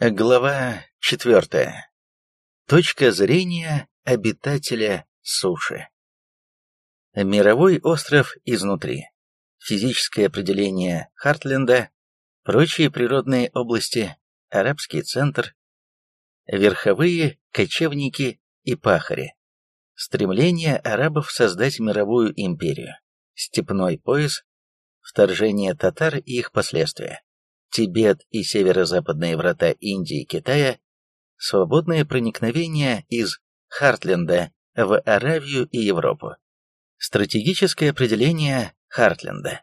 Глава четвертая. Точка зрения обитателя суши. Мировой остров изнутри. Физическое определение Хартленда. Прочие природные области. Арабский центр. Верховые, кочевники и пахари. Стремление арабов создать мировую империю. Степной пояс. Вторжение татар и их последствия. Тибет и северо-западные врата Индии и Китая, свободное проникновение из Хартленда в Аравию и Европу. Стратегическое определение Хартленда.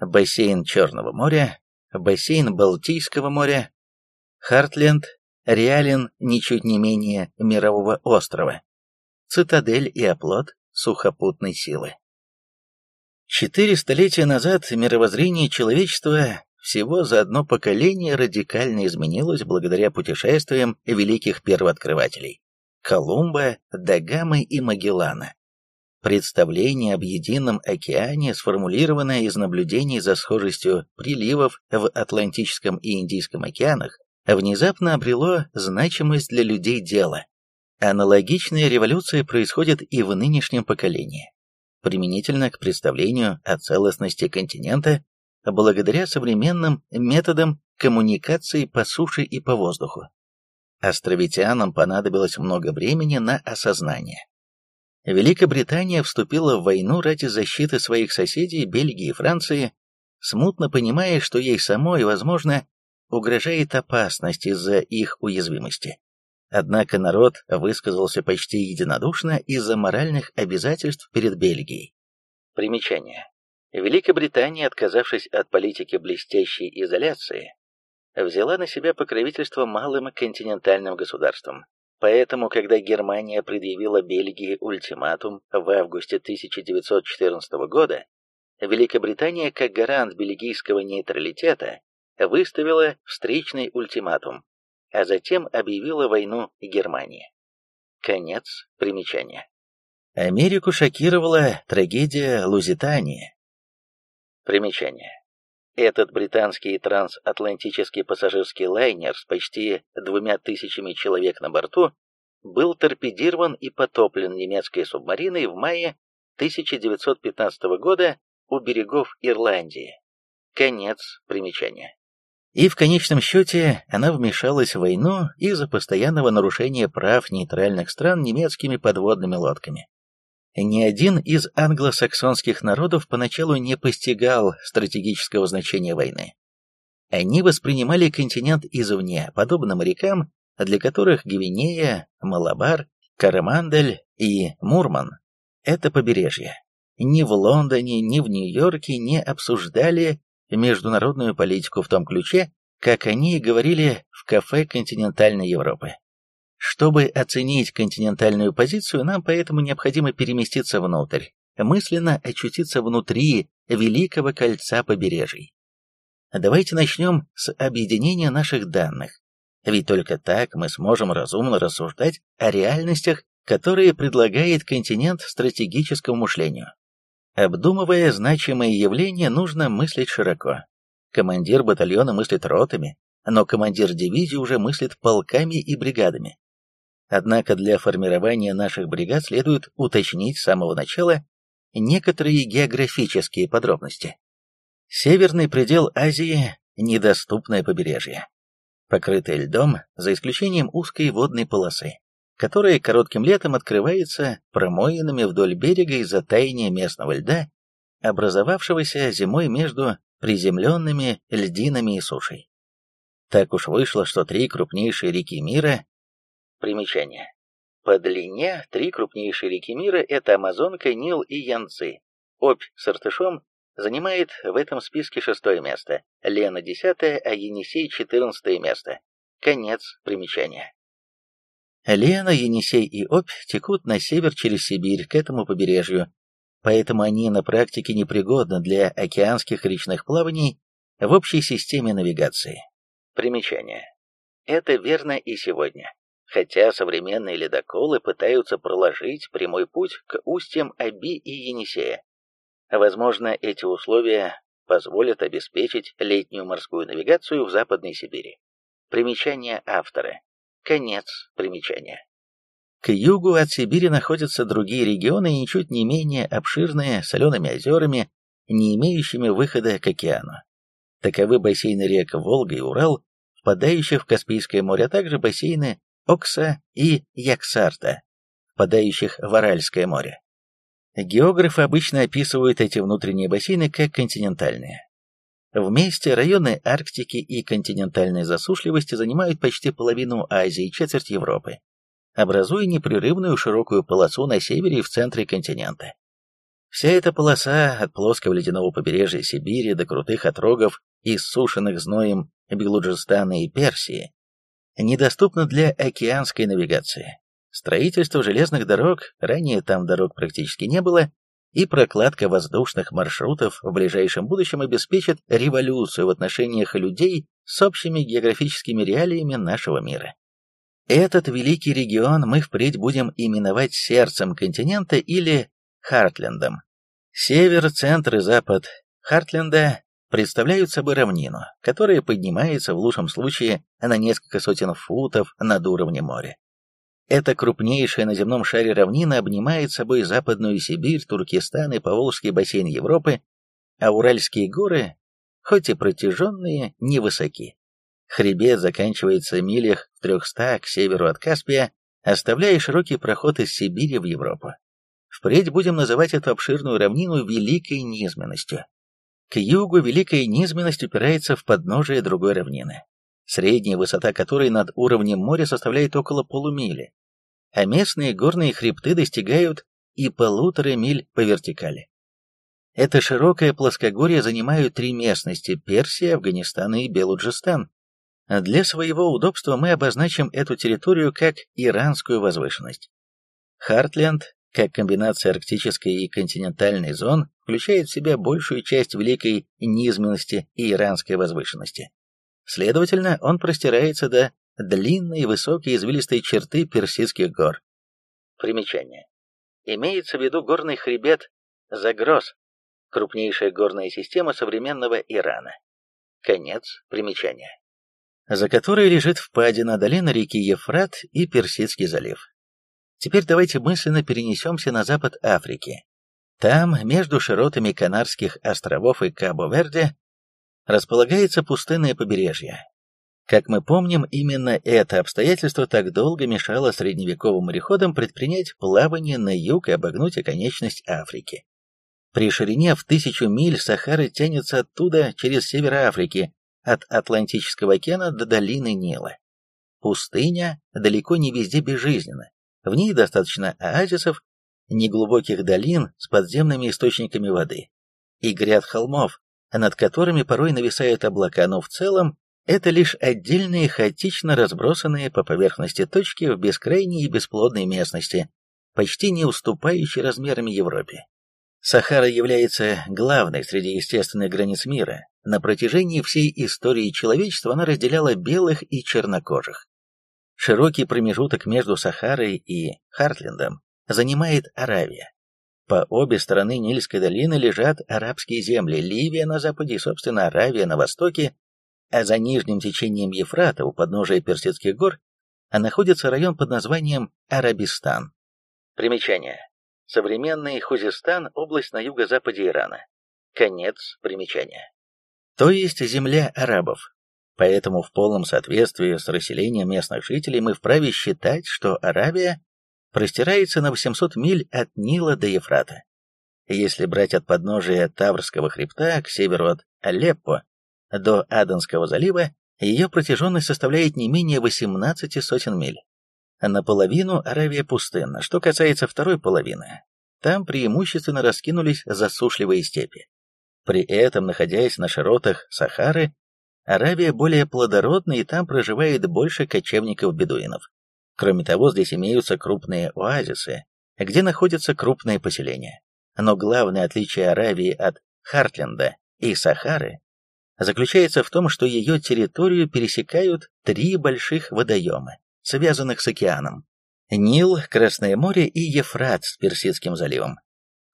Бассейн Черного моря, бассейн Балтийского моря, Хартленд реален ничуть не менее мирового острова, цитадель и оплот сухопутной силы. Четыре столетия назад мировоззрение человечества всего за одно поколение радикально изменилось благодаря путешествиям великих первооткрывателей – Колумба, Дагамы и Магеллана. Представление об едином океане, сформулированное из наблюдений за схожестью приливов в Атлантическом и Индийском океанах, внезапно обрело значимость для людей дела. Аналогичная революция происходит и в нынешнем поколении. Применительно к представлению о целостности континента благодаря современным методам коммуникации по суше и по воздуху. Островитянам понадобилось много времени на осознание. Великобритания вступила в войну ради защиты своих соседей Бельгии и Франции, смутно понимая, что ей самой, возможно, угрожает опасность из-за их уязвимости. Однако народ высказался почти единодушно из-за моральных обязательств перед Бельгией. Примечание. Великобритания, отказавшись от политики блестящей изоляции, взяла на себя покровительство малым континентальным государствам. Поэтому, когда Германия предъявила Бельгии ультиматум в августе 1914 года, Великобритания, как гарант бельгийского нейтралитета, выставила встречный ультиматум, а затем объявила войну Германии. Конец примечания. Америку шокировала трагедия Лузитании, Примечание. Этот британский трансатлантический пассажирский лайнер с почти двумя тысячами человек на борту был торпедирован и потоплен немецкой субмариной в мае 1915 года у берегов Ирландии. Конец примечания. И в конечном счете она вмешалась в войну из-за постоянного нарушения прав нейтральных стран немецкими подводными лодками. Ни один из англосаксонских народов поначалу не постигал стратегического значения войны. Они воспринимали континент извне, подобно морякам, для которых Гвинея, Малабар, Карамандель и Мурман – это побережье. Ни в Лондоне, ни в Нью-Йорке не обсуждали международную политику в том ключе, как они говорили в кафе континентальной Европы. Чтобы оценить континентальную позицию, нам поэтому необходимо переместиться внутрь, мысленно очутиться внутри Великого кольца побережий. Давайте начнем с объединения наших данных, ведь только так мы сможем разумно рассуждать о реальностях, которые предлагает континент стратегическому мышлению. Обдумывая значимые явления, нужно мыслить широко. Командир батальона мыслит ротами, но командир дивизии уже мыслит полками и бригадами. Однако для формирования наших бригад следует уточнить с самого начала некоторые географические подробности. Северный предел Азии – недоступное побережье, покрытое льдом, за исключением узкой водной полосы, которая коротким летом открывается промоинами вдоль берега из-за таяния местного льда, образовавшегося зимой между приземленными льдинами и сушей. Так уж вышло, что три крупнейшие реки мира Примечание. По длине три крупнейшие реки мира – это Амазонка, Нил и Янцзы. Обь с Иртышом занимает в этом списке шестое место, Лена – десятое, а Енисей – четырнадцатое место. Конец примечания. Лена, Енисей и Обь текут на север через Сибирь к этому побережью, поэтому они на практике непригодны для океанских речных плаваний в общей системе навигации. Примечание. Это верно и сегодня хотя современные ледоколы пытаются проложить прямой путь к устьям Аби и Енисея. Возможно, эти условия позволят обеспечить летнюю морскую навигацию в Западной Сибири. Примечание автора. Конец примечания. К югу от Сибири находятся другие регионы, ничуть не менее обширные, солеными озерами, не имеющими выхода к океану. Таковы бассейны рек Волга и Урал, впадающих в Каспийское море, а также бассейны Окса и Яксарта, впадающих в Аральское море. Географы обычно описывают эти внутренние бассейны как континентальные. Вместе районы Арктики и континентальной засушливости занимают почти половину Азии и четверть Европы, образуя непрерывную широкую полосу на севере и в центре континента. Вся эта полоса от плоского ледяного побережья Сибири до крутых отрогов, иссушенных зноем Белуджистана и Персии, недоступна для океанской навигации. Строительство железных дорог, ранее там дорог практически не было, и прокладка воздушных маршрутов в ближайшем будущем обеспечит революцию в отношениях людей с общими географическими реалиями нашего мира. Этот великий регион мы впредь будем именовать сердцем континента или Хартлендом. Север, центр и запад Хартленда представляют собой равнину, которая поднимается в лучшем случае на несколько сотен футов над уровнем моря. Эта крупнейшая на земном шаре равнина обнимает собой Западную Сибирь, Туркестан и Поволжский бассейн Европы, а Уральские горы, хоть и протяженные, невысоки. Хребет заканчивается милях в 300 к северу от Каспия, оставляя широкий проход из Сибири в Европу. Впредь будем называть эту обширную равнину Великой Низменностью. К югу Великая Низменность упирается в подножие другой равнины средняя высота которой над уровнем моря составляет около полумили, а местные горные хребты достигают и полутора миль по вертикали. Это широкое плоскогорье занимают три местности – Персия, Афганистан и Белуджистан. Для своего удобства мы обозначим эту территорию как иранскую возвышенность. Хартленд, как комбинация арктической и континентальной зон, включает в себя большую часть великой низменности и иранской возвышенности. Следовательно, он простирается до длинной высокой извилистой черты Персидских гор. Примечание. Имеется в виду горный хребет Загроз, крупнейшая горная система современного Ирана. Конец примечания. За которой лежит впадина долины реки Ефрат и Персидский залив. Теперь давайте мысленно перенесемся на запад Африки. Там, между широтами Канарских островов и Кабо-Верде, располагается пустынное побережье. Как мы помним, именно это обстоятельство так долго мешало средневековым мореходам предпринять плавание на юг и обогнуть оконечность Африки. При ширине в тысячу миль Сахара тянется оттуда через север Африки, от Атлантического океана до долины Нила. Пустыня далеко не везде безжизненна. В ней достаточно оазисов, неглубоких долин с подземными источниками воды и гряд холмов, над которыми порой нависают облака, но в целом это лишь отдельные хаотично разбросанные по поверхности точки в бескрайней и бесплодной местности, почти не уступающей размерами Европе. Сахара является главной среди естественных границ мира. На протяжении всей истории человечества она разделяла белых и чернокожих. Широкий промежуток между Сахарой и Хартлендом занимает Аравия. По обе стороны Нильской долины лежат арабские земли, Ливия на западе и, собственно, Аравия на востоке, а за нижним течением Ефрата у подножия Персидских гор находится район под названием Арабистан. Примечание. Современный Хузистан – область на юго-западе Ирана. Конец примечания. То есть земля арабов. Поэтому в полном соответствии с расселением местных жителей мы вправе считать, что Аравия простирается на 800 миль от Нила до Ефрата. Если брать от подножия Таврского хребта к северу от Алеппо до Аденского залива, ее протяженность составляет не менее 18 сотен миль. Наполовину Аравия пустынна. Что касается второй половины, там преимущественно раскинулись засушливые степи. При этом, находясь на широтах Сахары, Аравия более плодородна и там проживает больше кочевников-бедуинов. Кроме того, здесь имеются крупные оазисы, где находятся крупные поселения. Но главное отличие Аравии от Хартленда и Сахары заключается в том, что ее территорию пересекают три больших водоема, связанных с океаном. Нил, Красное море и Ефрат с Персидским заливом.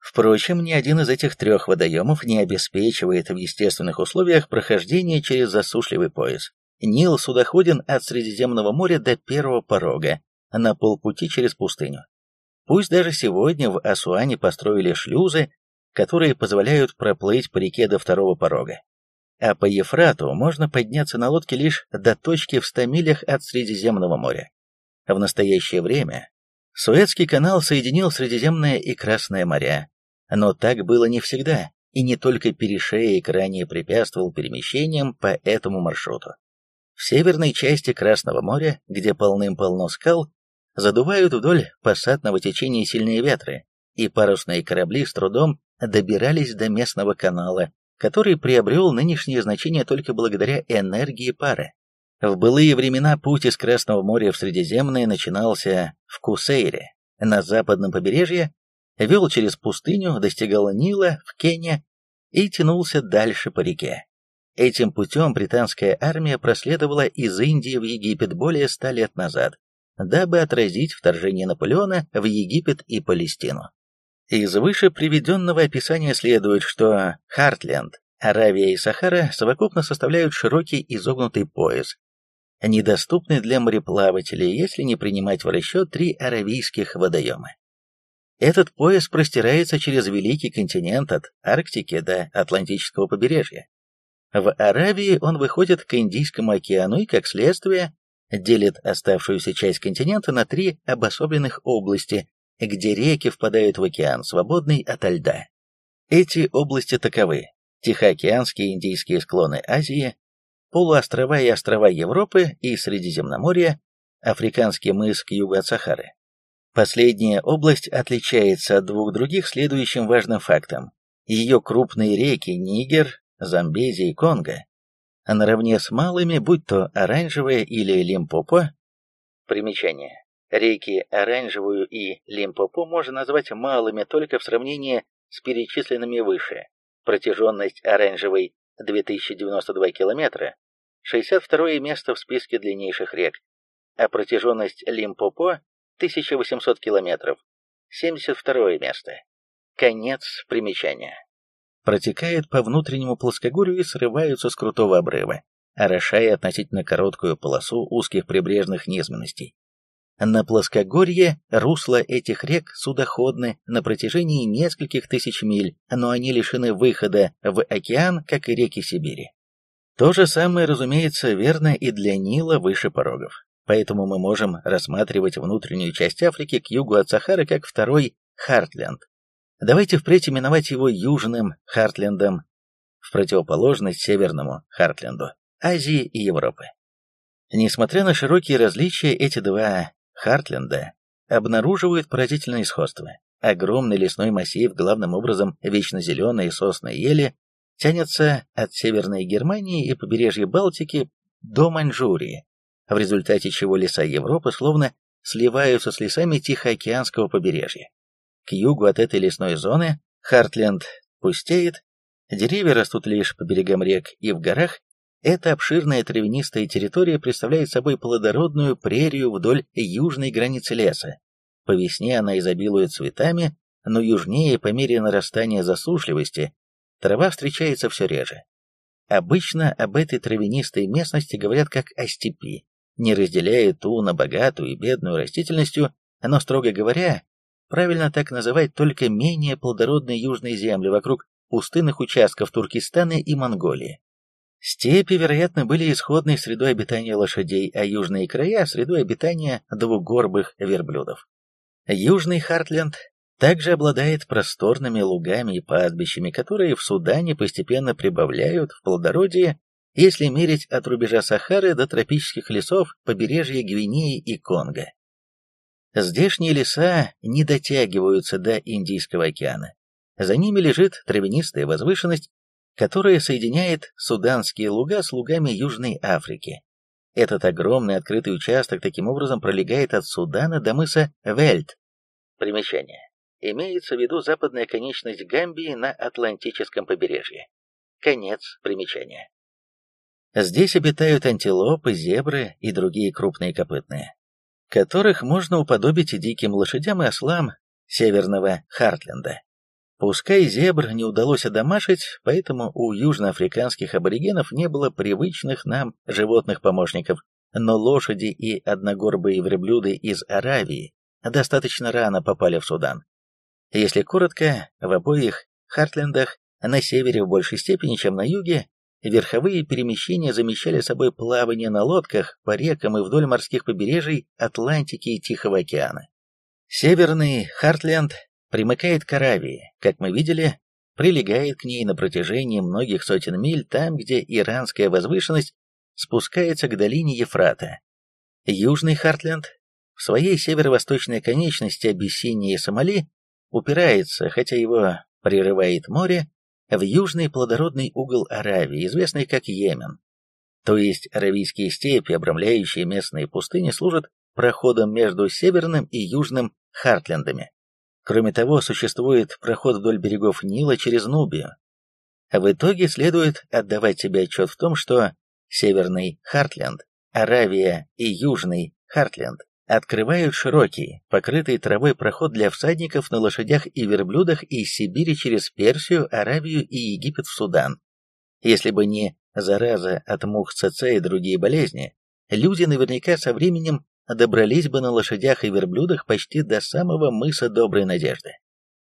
Впрочем, ни один из этих трех водоемов не обеспечивает в естественных условиях прохождение через засушливый пояс, Нил судоходен от Средиземного моря до первого порога, на полпути через пустыню. Пусть даже сегодня в Асуане построили шлюзы, которые позволяют проплыть по реке до второго порога. А по Ефрату можно подняться на лодке лишь до точки в 100 милях от Средиземного моря. В настоящее время Суэцкий канал соединил Средиземное и Красное моря, но так было не всегда, и не только перешеек ранее препятствовал перемещениям по этому маршруту. В северной части Красного моря, где полным-полно скал, задувают вдоль пассатного течения сильные ветры, и парусные корабли с трудом добирались до местного канала, который приобрел нынешнее значение только благодаря энергии пара. В былые времена путь из Красного моря в Средиземное начинался в Кусейре, на западном побережье, вел через пустыню, достигал Нила в Кении и тянулся дальше по реке. Этим путем британская армия проследовала из Индии в Египет более ста лет назад, дабы отразить вторжение Наполеона в Египет и Палестину. Из выше приведенного описания следует, что Хартленд, Аравия и Сахара совокупно составляют широкий изогнутый пояс, недоступный для мореплавателей, если не принимать в расчет три аравийских водоема. Этот пояс простирается через Великий континент от Арктики до Атлантического побережья. В Аравии он выходит к Индийскому океану и, как следствие, делит оставшуюся часть континента на три обособленных области, где реки впадают в океан, свободный ото льда. Эти области таковы Тихоокеанские Индийские склоны Азии, полуострова и острова Европы и Средиземноморья, Африканский мыс к югу от Сахары. Последняя область отличается от двух других следующим важным фактом. Ее крупные реки Нигер, Замбези и Конго а наравне с малыми, будь то Оранжевая или Лимпопо. Примечание. Реки Оранжевую и Лимпопо можно назвать малыми только в сравнении с перечисленными выше. Протяженность Оранжевой 2092 километра, 62 место в списке длиннейших рек, а протяженность Лимпопо 1800 километров, 72 место. Конец примечания протекает по внутреннему плоскогорью и срываются с крутого обрыва, орошая относительно короткую полосу узких прибрежных низменностей. На плоскогорье русло этих рек судоходны на протяжении нескольких тысяч миль, но они лишены выхода в океан, как и реки Сибири. То же самое, разумеется, верно и для Нила выше порогов. Поэтому мы можем рассматривать внутреннюю часть Африки к югу от Сахары как второй Хартленд, Давайте впредь именовать его Южным Хартлендом, в противоположность Северному Хартленду, Азии и Европы. Несмотря на широкие различия, эти два Хартленда обнаруживают поразительное сходство. Огромный лесной массив, главным образом вечно зеленые сосны и ели, тянется от Северной Германии и побережья Балтики до Маньчжурии, в результате чего леса Европы словно сливаются с лесами Тихоокеанского побережья. К югу от этой лесной зоны Хартленд пустеет, деревья растут лишь по берегам рек и в горах. Эта обширная травянистая территория представляет собой плодородную прерию вдоль южной границы леса. По весне она изобилует цветами, но южнее, по мере нарастания засушливости, трава встречается все реже. Обычно об этой травянистой местности говорят как о степи, не разделяя ту на богатую и бедную растительностью, но, строго говоря, Правильно так называть только менее плодородные южные земли вокруг пустынных участков Туркестана и Монголии. Степи, вероятно, были исходной средой обитания лошадей, а южные края – средой обитания двугорбых верблюдов. Южный Хартленд также обладает просторными лугами и пастбищами, которые в Судане постепенно прибавляют в плодородие, если мерить от рубежа Сахары до тропических лесов побережья Гвинеи и Конго. Здешние леса не дотягиваются до Индийского океана. За ними лежит травянистая возвышенность, которая соединяет суданские луга с лугами Южной Африки. Этот огромный открытый участок таким образом пролегает от Судана до мыса Вельт. Примечание. Имеется в виду западная конечность Гамбии на Атлантическом побережье. Конец примечания. Здесь обитают антилопы, зебры и другие крупные копытные которых можно уподобить диким лошадям и ослам северного Хартленда. Пускай зебр не удалось одомашить, поэтому у южноафриканских аборигенов не было привычных нам животных-помощников, но лошади и одногорбые верблюды из Аравии достаточно рано попали в Судан. Если коротко, в обоих Хартлендах, на севере в большей степени, чем на юге, верховые перемещения замещали собой плавание на лодках по рекам и вдоль морских побережий Атлантики и Тихого океана. Северный Хартленд примыкает к Аравии, как мы видели, прилегает к ней на протяжении многих сотен миль там, где иранская возвышенность спускается к долине Ефрата. Южный Хартленд в своей северо-восточной конечности Абиссинии и Сомали упирается, хотя его прерывает море, в южный плодородный угол Аравии, известный как Йемен. То есть аравийские степи, обрамляющие местные пустыни, служат проходом между северным и южным Хартлендами. Кроме того, существует проход вдоль берегов Нила через Нубию. В итоге следует отдавать себе отчет в том, что Северный Хартленд, Аравия и Южный Хартленд открывают широкий, покрытый травой проход для всадников на лошадях и верблюдах из Сибири через Персию, Аравию и Египет в Судан. Если бы не зараза от мух ЦЦ и другие болезни, люди наверняка со временем добрались бы на лошадях и верблюдах почти до самого мыса Доброй Надежды.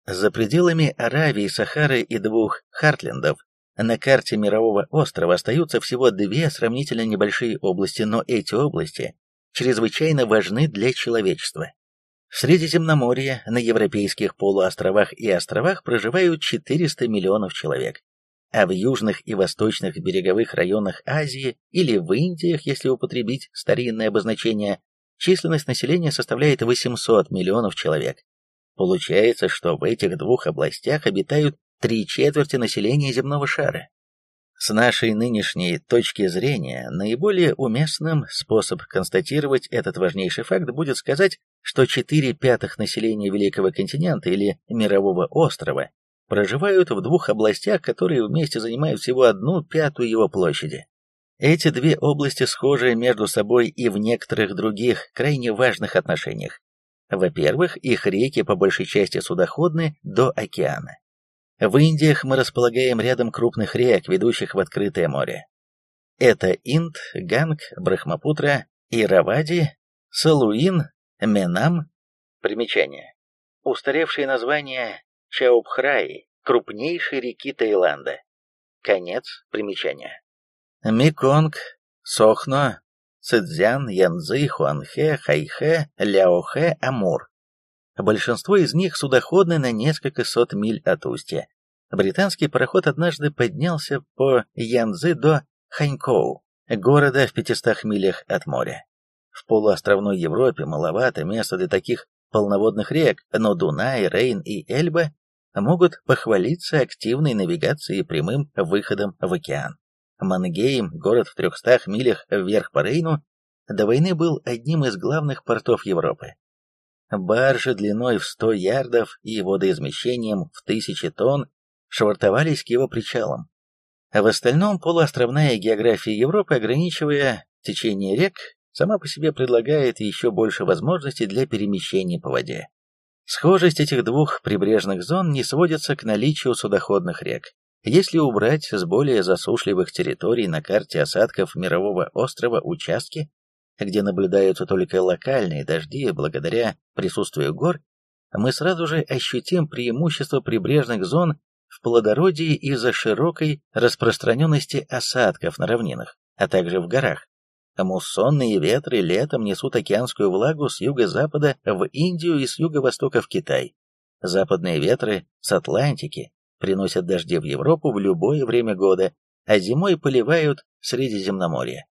За пределами Аравии, Сахары и двух Хартлендов на карте мирового острова остаются всего две сравнительно небольшие области, но эти области чрезвычайно важны для человечества. В Средиземноморье, на европейских полуостровах и островах проживают 400 миллионов человек, а в южных и восточных береговых районах Азии или в Индиях, если употребить старинное обозначение, численность населения составляет 800 миллионов человек. Получается, что в этих двух областях обитают три четверти населения земного шара. С нашей нынешней точки зрения, наиболее уместным способ констатировать этот важнейший факт будет сказать, что 4 пятых населения Великого континента или мирового острова проживают в двух областях, которые вместе занимают всего одну пятую его площади. Эти две области схожи между собой и в некоторых других крайне важных отношениях. Во-первых, их реки по большей части судоходны до океана. В Индиях мы располагаем рядом крупных рек, ведущих в открытое море. Это Инд, Ганг, Брахмапутра, Иравади, Салуин, Менам. Примечание. Устаревшие названия Чаубхраи, крупнейшей реки Таиланда. Конец примечания. Меконг, Сохно, Цзян, Янзы, Хуанхэ, Хайхэ, Ляохэ, Амур. Большинство из них судоходны на несколько сот миль от устья. Британский пароход однажды поднялся по Янзы до Ханькоу, города в 500 милях от моря. В полуостровной Европе маловато места для таких полноводных рек, но Дунай, Рейн и Эльба могут похвалиться активной навигацией и прямым выходом в океан. Мангейм, город в 300 милях вверх по Рейну, до войны был одним из главных портов Европы. Баржи длиной в 100 ярдов и водоизмещением в тысячи тонн швартовались к его причалам. В остальном полуостровная география Европы, ограничивая течение рек, сама по себе предлагает еще больше возможностей для перемещения по воде. Схожесть этих двух прибрежных зон не сводится к наличию судоходных рек. Если убрать с более засушливых территорий на карте осадков мирового острова участки, где наблюдаются только локальные дожди благодаря присутствию гор, мы сразу же ощутим преимущество прибрежных зон в плодородии из-за широкой распространенности осадков на равнинах, а также в горах. Муссонные ветры летом несут океанскую влагу с юго-запада в Индию и с юго-востока в Китай. Западные ветры с Атлантики приносят дожди в Европу в любое время года, а зимой поливают Средиземноморье.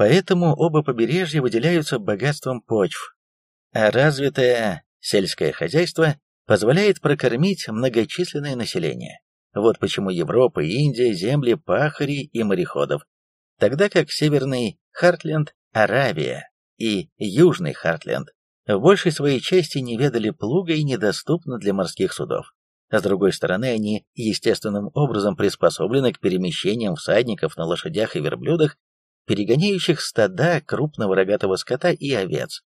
Поэтому оба побережья выделяются богатством почв, а развитое сельское хозяйство позволяет прокормить многочисленное население. Вот почему Европа Индия – земли пахарей и мореходов, тогда как Северный Хартленд, Аравия и Южный Хартленд в большей своей части не ведали плуга и недоступны для морских судов. А с другой стороны, они естественным образом приспособлены к перемещениям всадников на лошадях и верблюдах, перегоняющих стада крупного рогатого скота и овец.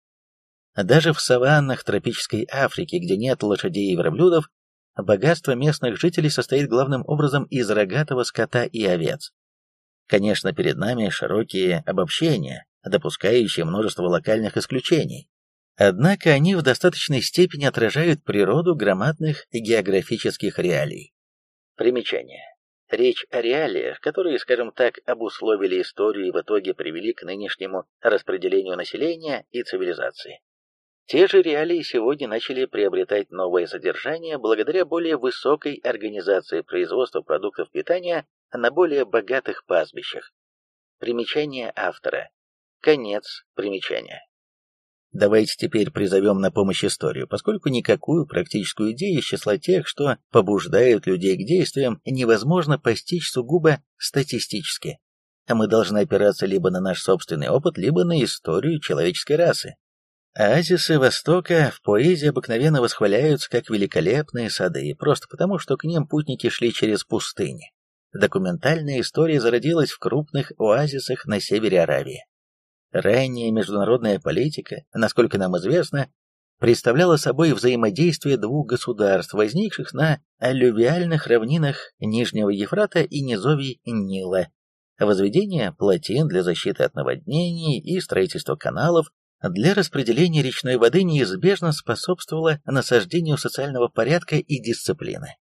Даже в саваннах тропической Африки, где нет лошадей и верблюдов, богатство местных жителей состоит главным образом из рогатого скота и овец. Конечно, перед нами широкие обобщения, допускающие множество локальных исключений. Однако они в достаточной степени отражают природу громадных географических реалий. Примечание. Речь о реалиях, которые, скажем так, обусловили историю и в итоге привели к нынешнему распределению населения и цивилизации. Те же реалии сегодня начали приобретать новое содержание благодаря более высокой организации производства продуктов питания на более богатых пастбищах. Примечание автора. Конец примечания. Давайте теперь призовем на помощь историю, поскольку никакую практическую идею из числа тех, что побуждают людей к действиям, невозможно постичь сугубо статистически. А мы должны опираться либо на наш собственный опыт, либо на историю человеческой расы. Оазисы Востока в поэзии обыкновенно восхваляются как великолепные сады, просто потому, что к ним путники шли через пустыни. Документальная история зародилась в крупных оазисах на севере Аравии. Ранняя международная политика, насколько нам известно, представляла собой взаимодействие двух государств, возникших на аллювиальных равнинах Нижнего Ефрата и низовий Нила. Возведение плотин для защиты от наводнений и строительство каналов для распределения речной воды неизбежно способствовало насаждению социального порядка и дисциплины.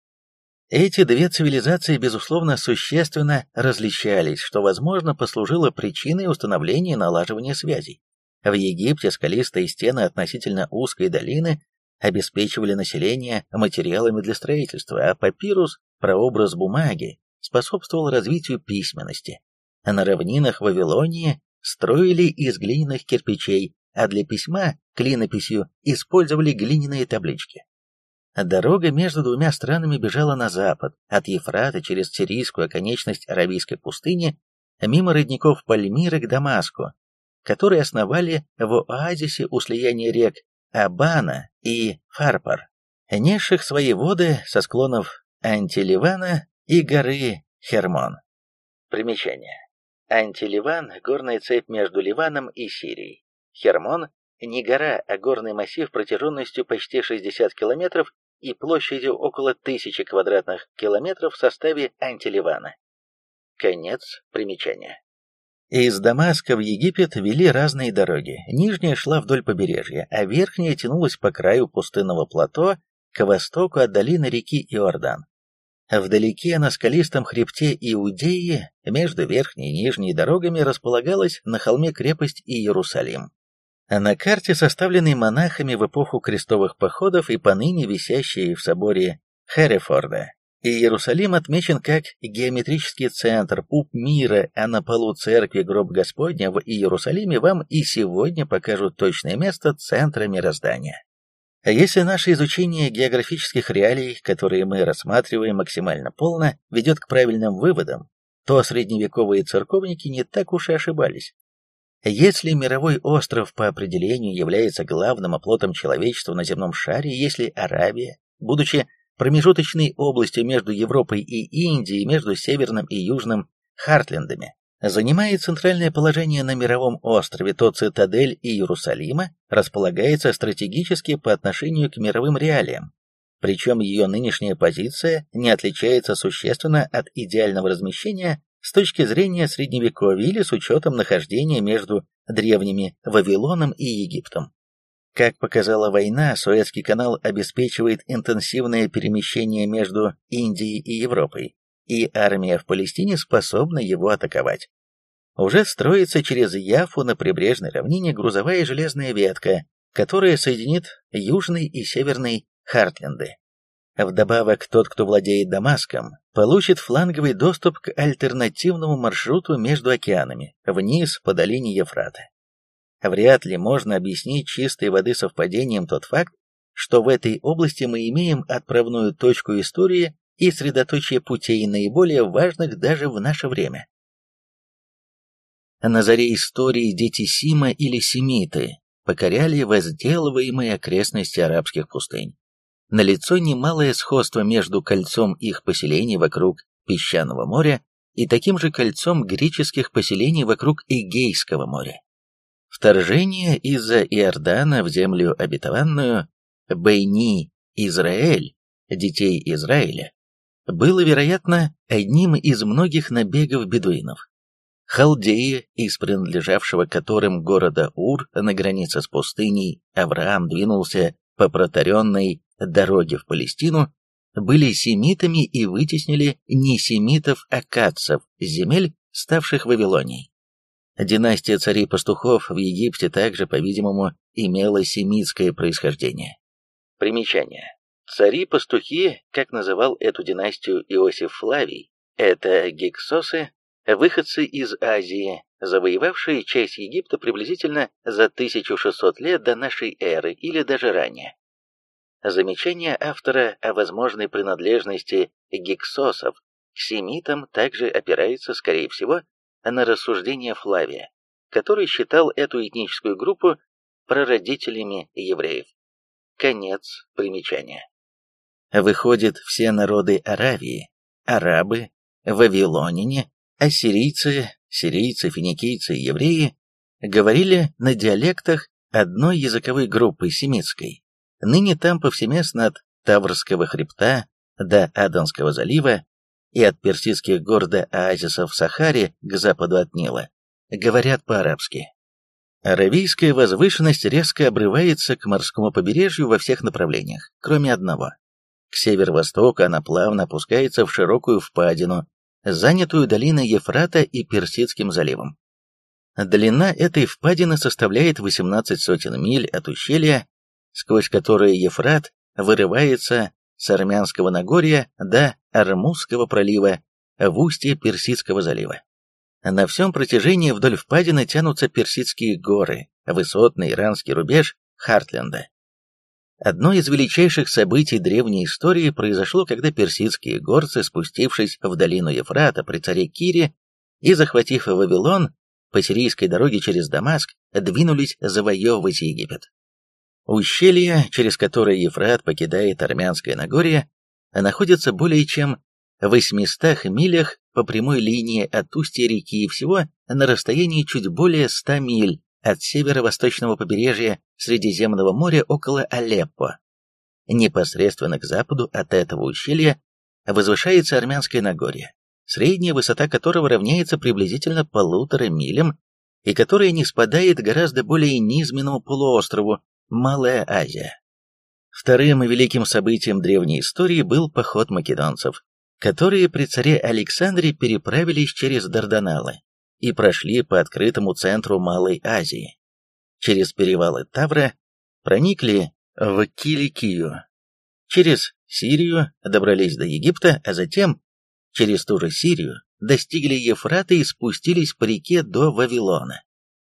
Эти две цивилизации, безусловно, существенно различались, что, возможно, послужило причиной установления и налаживания связей. В Египте скалистые стены относительно узкой долины обеспечивали население материалами для строительства, а папирус, прообраз бумаги, способствовал развитию письменности. На равнинах Вавилонии строили из глиняных кирпичей, а для письма, клинописью, использовали глиняные таблички. Дорога между двумя странами бежала на запад, от Ефрата через сирийскую оконечность Аравийской пустыни, мимо родников Пальмиры к Дамаску, которые основали в оазисе у слияния рек Абана и Фарпар, несших свои воды со склонов Антиливана и горы Хермон. Примечание. Антиливан – горная цепь между Ливаном и Сирией. Хермон – не гора, а горный массив протяженностью почти 60 километров и площадью около тысячи квадратных километров в составе антиливана. Конец примечания. Из Дамаска в Египет вели разные дороги. Нижняя шла вдоль побережья, а верхняя тянулась по краю пустынного плато к востоку от долины реки Иордан. Вдалеке на скалистом хребте Иудеи между верхней и нижней дорогами располагалась на холме крепость Иерусалим. На карте, составленной монахами в эпоху крестовых походов и поныне висящей в соборе Херефорда, Иерусалим отмечен как геометрический центр, пуп мира, а на полу церкви гроб Господня в Иерусалиме вам и сегодня покажут точное место центра мироздания. А если наше изучение географических реалий, которые мы рассматриваем максимально полно, ведет к правильным выводам, то средневековые церковники не так уж и ошибались. Если мировой остров по определению является главным оплотом человечества на земном шаре, если Аравия, будучи промежуточной областью между Европой и Индией, между Северным и Южным Хартлендами, занимает центральное положение на мировом острове, то цитадель Иерусалима располагается стратегически по отношению к мировым реалиям. Причем ее нынешняя позиция не отличается существенно от идеального размещения с точки зрения Средневековья или с учетом нахождения между древними Вавилоном и Египтом. Как показала война, Суэцкий канал обеспечивает интенсивное перемещение между Индией и Европой, и армия в Палестине способна его атаковать. Уже строится через Яфу на прибрежной равнине грузовая железная ветка, которая соединит южный и северный Хартленды. Вдобавок, тот, кто владеет Дамаском, получит фланговый доступ к альтернативному маршруту между океанами, вниз по долине Ефрата. Вряд ли можно объяснить чистой воды совпадением тот факт, что в этой области мы имеем отправную точку истории и средоточие путей наиболее важных даже в наше время. На заре истории дети Сима или Семиты покоряли возделываемые окрестности арабских пустынь. Налицо немалое сходство между кольцом их поселений вокруг Песчаного моря и таким же кольцом греческих поселений вокруг Эгейского моря. Вторжение из-за Иордана в землю обетованную Бейни Израиль детей Израиля, было, вероятно, одним из многих набегов бедуинов. Халдеи, из принадлежавшего которым города Ур на границе с пустыней, Авраам двинулся по протаренной дороге в Палестину, были семитами и вытеснили не семитов-акадцев с земель, ставших Вавилонией. Династия царей-пастухов в Египте также, по-видимому, имела семитское происхождение. Примечание. Цари-пастухи, как называл эту династию Иосиф Флавий, это гексосы, выходцы из Азии, завоевавшие часть Египта приблизительно за 1600 лет до нашей эры или даже ранее. Замечание автора о возможной принадлежности гексосов к семитам также опирается, скорее всего, на рассуждения Флавия, который считал эту этническую группу прародителями евреев. Конец примечания. Выходит, все народы Аравии, арабы, вавилоняне, ассирийцы, сирийцы, финикийцы евреи говорили на диалектах одной языковой группы семитской. Ныне там повсеместно от Таврского хребта до Аденского залива и от персидских гор до оазисов в Сахаре к западу от Нила говорят по-арабски. Аравийская возвышенность резко обрывается к морскому побережью во всех направлениях, кроме одного. К северо-востоку она плавно опускается в широкую впадину, занятую долиной Ефрата и Персидским заливом. Длина этой впадины составляет 18 сотен миль от ущелья, сквозь которое Ефрат вырывается с Армянского Нагорья до Армузского пролива в устье Персидского залива. На всем протяжении вдоль впадины тянутся Персидские горы, высотный иранский рубеж Хартленда. Одно из величайших событий древней истории произошло, когда персидские горцы, спустившись в долину Ефрата при царе Кире и захватив Вавилон, по сирийской дороге через Дамаск двинулись завоевывать Египет. Ущелье, через которое Ефрат покидает Армянское Нагорье, находится более чем в 800 милях по прямой линии от устья реки и всего на расстоянии чуть более 100 миль от северо-восточного побережья Средиземного моря около Алеппо. Непосредственно к западу от этого ущелья возвышается Армянское Нагорье, средняя высота которого равняется приблизительно полутора милям и которая не спадает гораздо более низменному полуострову Малая Азия. Вторым великим событием древней истории был поход македонцев, которые при царе Александре переправились через Дарданеллы и прошли по открытому центру Малой Азии. Через перевалы Тавра проникли в Киликию, через Сирию добрались до Египта, а затем через ту же Сирию достигли Ефрата и спустились по реке до Вавилона.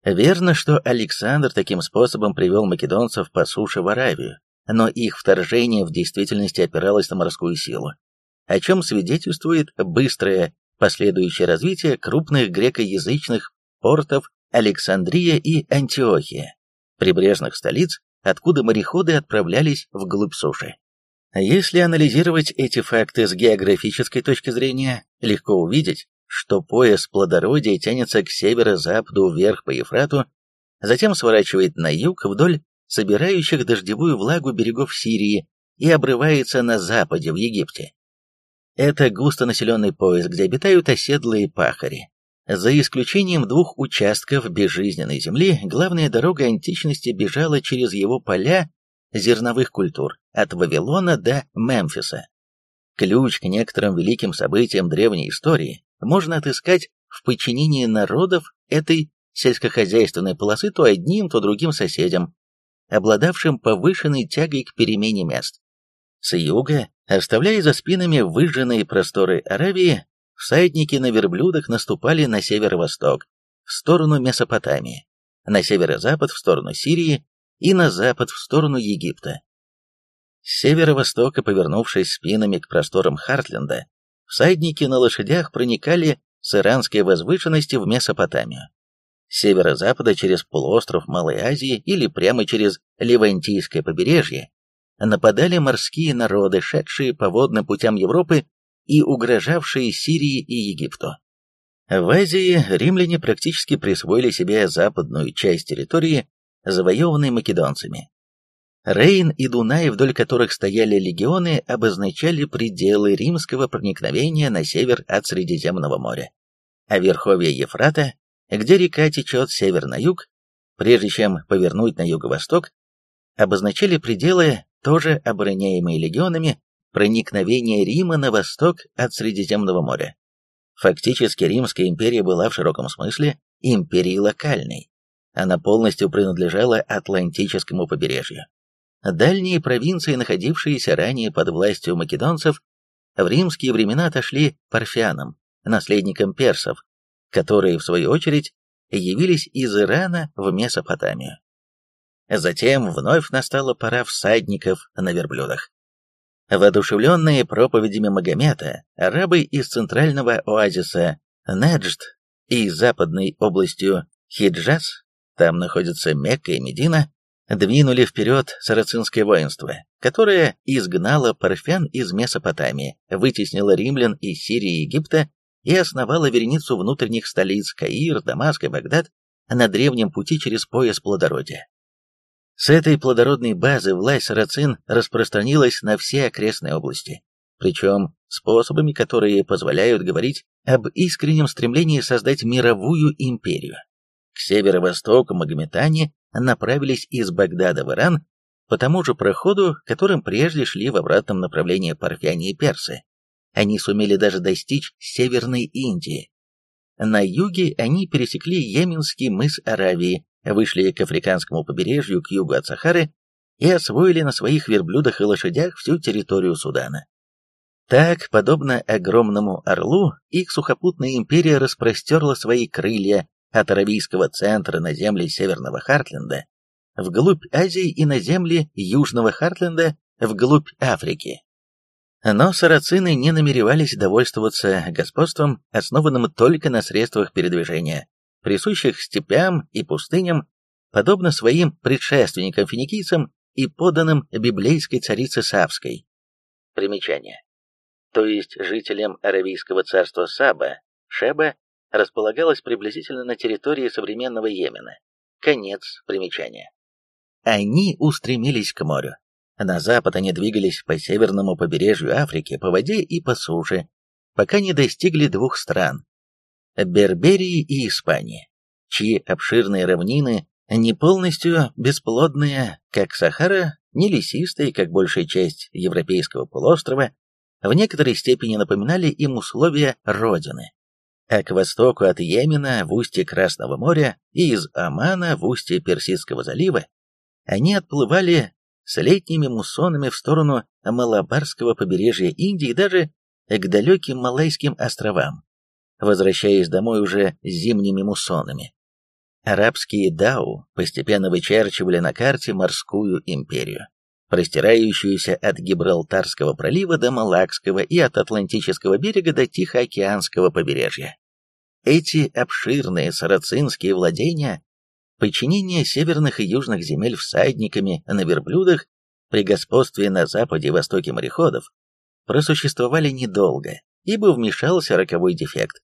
Верно, что Александр таким способом привел македонцев по суше в Аравию, но их вторжение в действительности опиралось на морскую силу, о чем свидетельствует быстрое последующее развитие крупных грекоязычных портов Александрия и Антиохия, прибрежных столиц, откуда мореходы отправлялись вглубь суши. Если анализировать эти факты с географической точки зрения, легко увидеть, что пояс плодородия тянется к северо-западу вверх по Ефрату, затем сворачивает на юг вдоль собирающих дождевую влагу берегов Сирии и обрывается на западе в Египте. Это густонаселенный пояс, где обитают оседлые пахари. За исключением двух участков безжизненной земли, главная дорога античности бежала через его поля зерновых культур, от Вавилона до Мемфиса. Ключ к некоторым великим событиям древней истории можно отыскать в подчинении народов этой сельскохозяйственной полосы то одним, то другим соседям, обладавшим повышенной тягой к перемене мест. С юга Оставляя за спинами выжженные просторы Аравии, всадники на верблюдах наступали на северо-восток, в сторону Месопотамии, на северо-запад в сторону Сирии и на запад в сторону Египта. С северо-востока, повернувшись спинами к просторам Хартленда, всадники на лошадях проникали с иранской возвышенности в Месопотамию. С северо-запада через полуостров Малой Азии или прямо через Левантийское побережье нападали морские народы, шедшие по водным путям Европы и угрожавшие Сирии и Египту. В Азии римляне практически присвоили себе западную часть территории, завоеванной македонцами. Рейн и Дунай, вдоль которых стояли легионы, обозначали пределы римского проникновения на север от Средиземного моря. А верховье Ефрата, где река течет север на юг, прежде чем повернуть на юго-восток, обозначали пределы, тоже обороняемые легионами, проникновения Рима на восток от Средиземного моря. Фактически Римская империя была в широком смысле империей локальной. Она полностью принадлежала Атлантическому побережью. Дальние провинции, находившиеся ранее под властью македонцев, в римские времена отошли парфянам, наследникам персов, которые, в свою очередь, явились из Ирана в Месопотамию. Затем вновь настала пора всадников на верблюдах. Воодушевленные проповедями Магомета, арабы из центрального оазиса Неджд и западной областью Хиджаз, там находятся Мекка и Медина, двинули вперед сарацинское воинство, которое изгнало парфян из Месопотамии, вытеснило римлян из Сирии и Египта и основало вереницу внутренних столиц Каир, Дамаск и Багдад на древнем пути через пояс плодородия. С этой плодородной базы власть сарацин распространилась на все окрестные области, причем способами, которые позволяют говорить об искреннем стремлении создать мировую империю. К северо-востоку магометане направились из Багдада в Иран по тому же проходу, которым прежде шли в обратном направлении парфяне и персы. Они сумели даже достичь Северной Индии. На юге они пересекли Йеменский мыс Аравии, вышли к африканскому побережью к югу от Сахары и освоили на своих верблюдах и лошадях всю территорию Судана. Так, подобно огромному орлу, их сухопутная империя распростерла свои крылья от аравийского центра на земли Северного Хартленда, вглубь Азии и на земли Южного Хартленда, вглубь Африки. Но сарацины не намеревались довольствоваться господством, основанным только на средствах передвижения, присущих степям и пустыням, подобно своим предшественникам-финикийцам и поданным библейской царице Савской. Примечание. То есть жителям Аравийского царства Саба, Шеба, располагалась приблизительно на территории современного Йемена. Конец примечания. Они устремились к морю. На запад они двигались по северному побережью Африки, по воде и по суше, пока не достигли двух стран – Берберии и Испании, чьи обширные равнины не полностью бесплодные, как Сахара, не лесистые, как большая часть европейского полуострова, в некоторой степени напоминали им условия Родины а к востоку от Йемена в устье Красного моря и из Омана в устье Персидского залива они отплывали с летними муссонами в сторону Малабарского побережья Индии и даже к далеким Малайским островам, возвращаясь домой уже зимними муссонами. Арабские дау постепенно вычерчивали на карте морскую империю, простирающуюся от Гибралтарского пролива до Малакского и от Атлантического берега до Тихоокеанского побережья. Эти обширные сарацинские владения, подчинение северных и южных земель всадниками на верблюдах при господстве на западе и востоке мореходов, просуществовали недолго, ибо вмешался роковой дефект.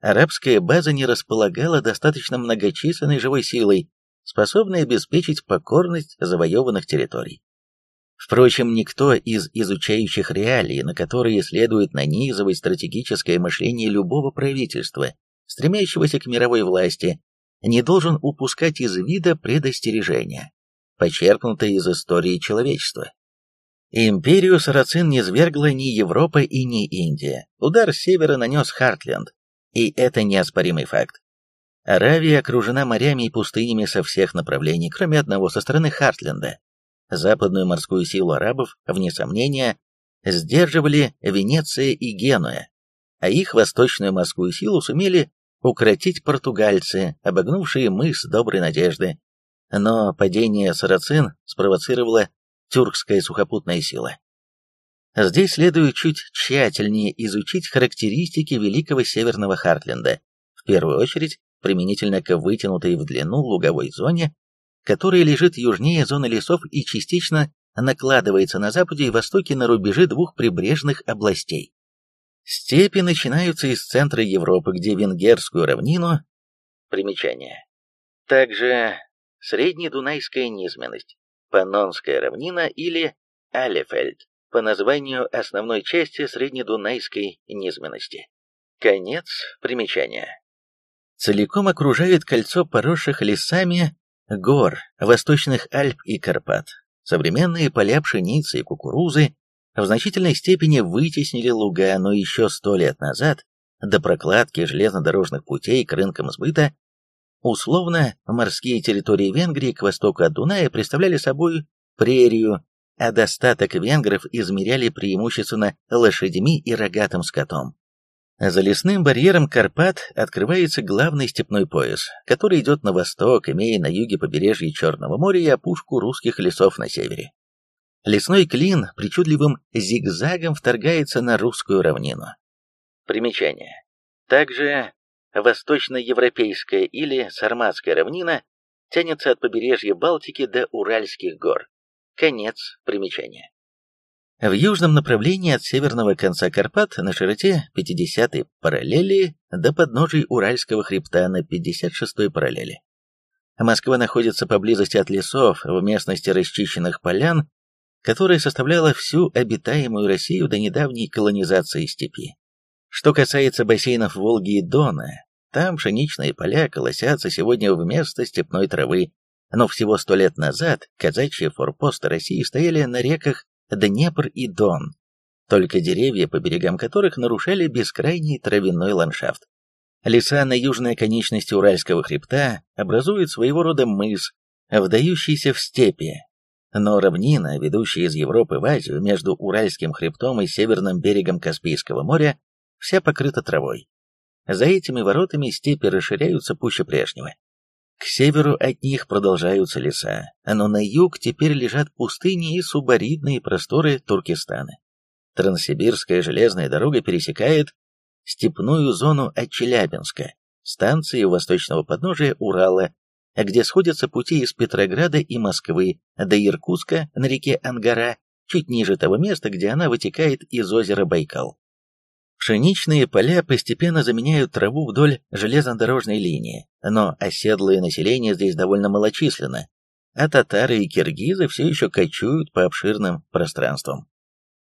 Арабская база не располагала достаточно многочисленной живой силой, способной обеспечить покорность завоеванных территорий. Впрочем, никто из изучающих реалии, на которые следует нанизывать стратегическое мышление любого правительства, стремящегося к мировой власти, не должен упускать из вида предостережения, почерпнутое из истории человечества. Империю сарацин не свергла ни Европа и ни Индия. Удар с севера нанес Хартленд, и это неоспоримый факт. Аравия окружена морями и пустынями со всех направлений, кроме одного со стороны Хартленда. Западную морскую силу арабов, вне сомнения, сдерживали Венеция и Генуя, а их восточную морскую силу сумели укротить португальцы, обогнувшие мыс Доброй Надежды. Но падение сарацин спровоцировала тюркская сухопутная сила. Здесь следует чуть тщательнее изучить характеристики Великого Северного Хартленда, в первую очередь применительно к вытянутой в длину луговой зоне, которая лежит южнее зоны лесов и частично накладывается на западе и востоке на рубежи двух прибрежных областей. Степи начинаются из центра Европы, где венгерскую равнину... Примечание. Также среднедунайская низменность. Паннонская равнина или Алефельд по названию основной части среднедунайской низменности. Конец примечания. Целиком окружает кольцо поросших лесами гор, восточных Альп и Карпат. Современные поля пшеницы и кукурузы в значительной степени вытеснили луга, но еще сто лет назад, до прокладки железнодорожных путей к рынкам сбыта, условно морские территории Венгрии к востоку от Дуная представляли собой прерию, а достаток венгров измеряли преимущественно лошадьми и рогатым скотом. За лесным барьером Карпат открывается главный степной пояс, который идет на восток, имея на юге побережье Черного моря и опушку русских лесов на севере. Лесной клин причудливым зигзагом вторгается на русскую равнину. Примечание. Также восточноевропейская или сарматская равнина тянется от побережья Балтики до Уральских гор. Конец примечания. В южном направлении от северного конца Карпат на широте 50-й параллели до подножий Уральского хребта на 56-й параллели. Москва находится поблизости от лесов, в местности расчищенных полян, которая составляла всю обитаемую Россию до недавней колонизации степи. Что касается бассейнов Волги и Дона, там пшеничные поля колосятся сегодня вместо степной травы, но всего сто лет назад казачьи форпосты России стояли на реках Днепр и Дон, только деревья, по берегам которых нарушали бескрайний травяной ландшафт. Леса на южной конечности Уральского хребта образуют своего рода мыс, вдающийся в степи, но равнина, ведущая из Европы в Азию между Уральским хребтом и северным берегом Каспийского моря, вся покрыта травой. За этими воротами степи расширяются пуще прежнего. К северу от них продолжаются леса, но на юг теперь лежат пустыни и субаридные просторы Туркестана. Транссибирская железная дорога пересекает степную зону от Челябинска, станции у восточного подножия Урала, где сходятся пути из Петрограда и Москвы до Иркутска на реке Ангара, чуть ниже того места, где она вытекает из озера Байкал. Пшеничные поля постепенно заменяют траву вдоль железнодорожной линии, но оседлое население здесь довольно малочисленно, а татары и киргизы все еще кочуют по обширным пространствам.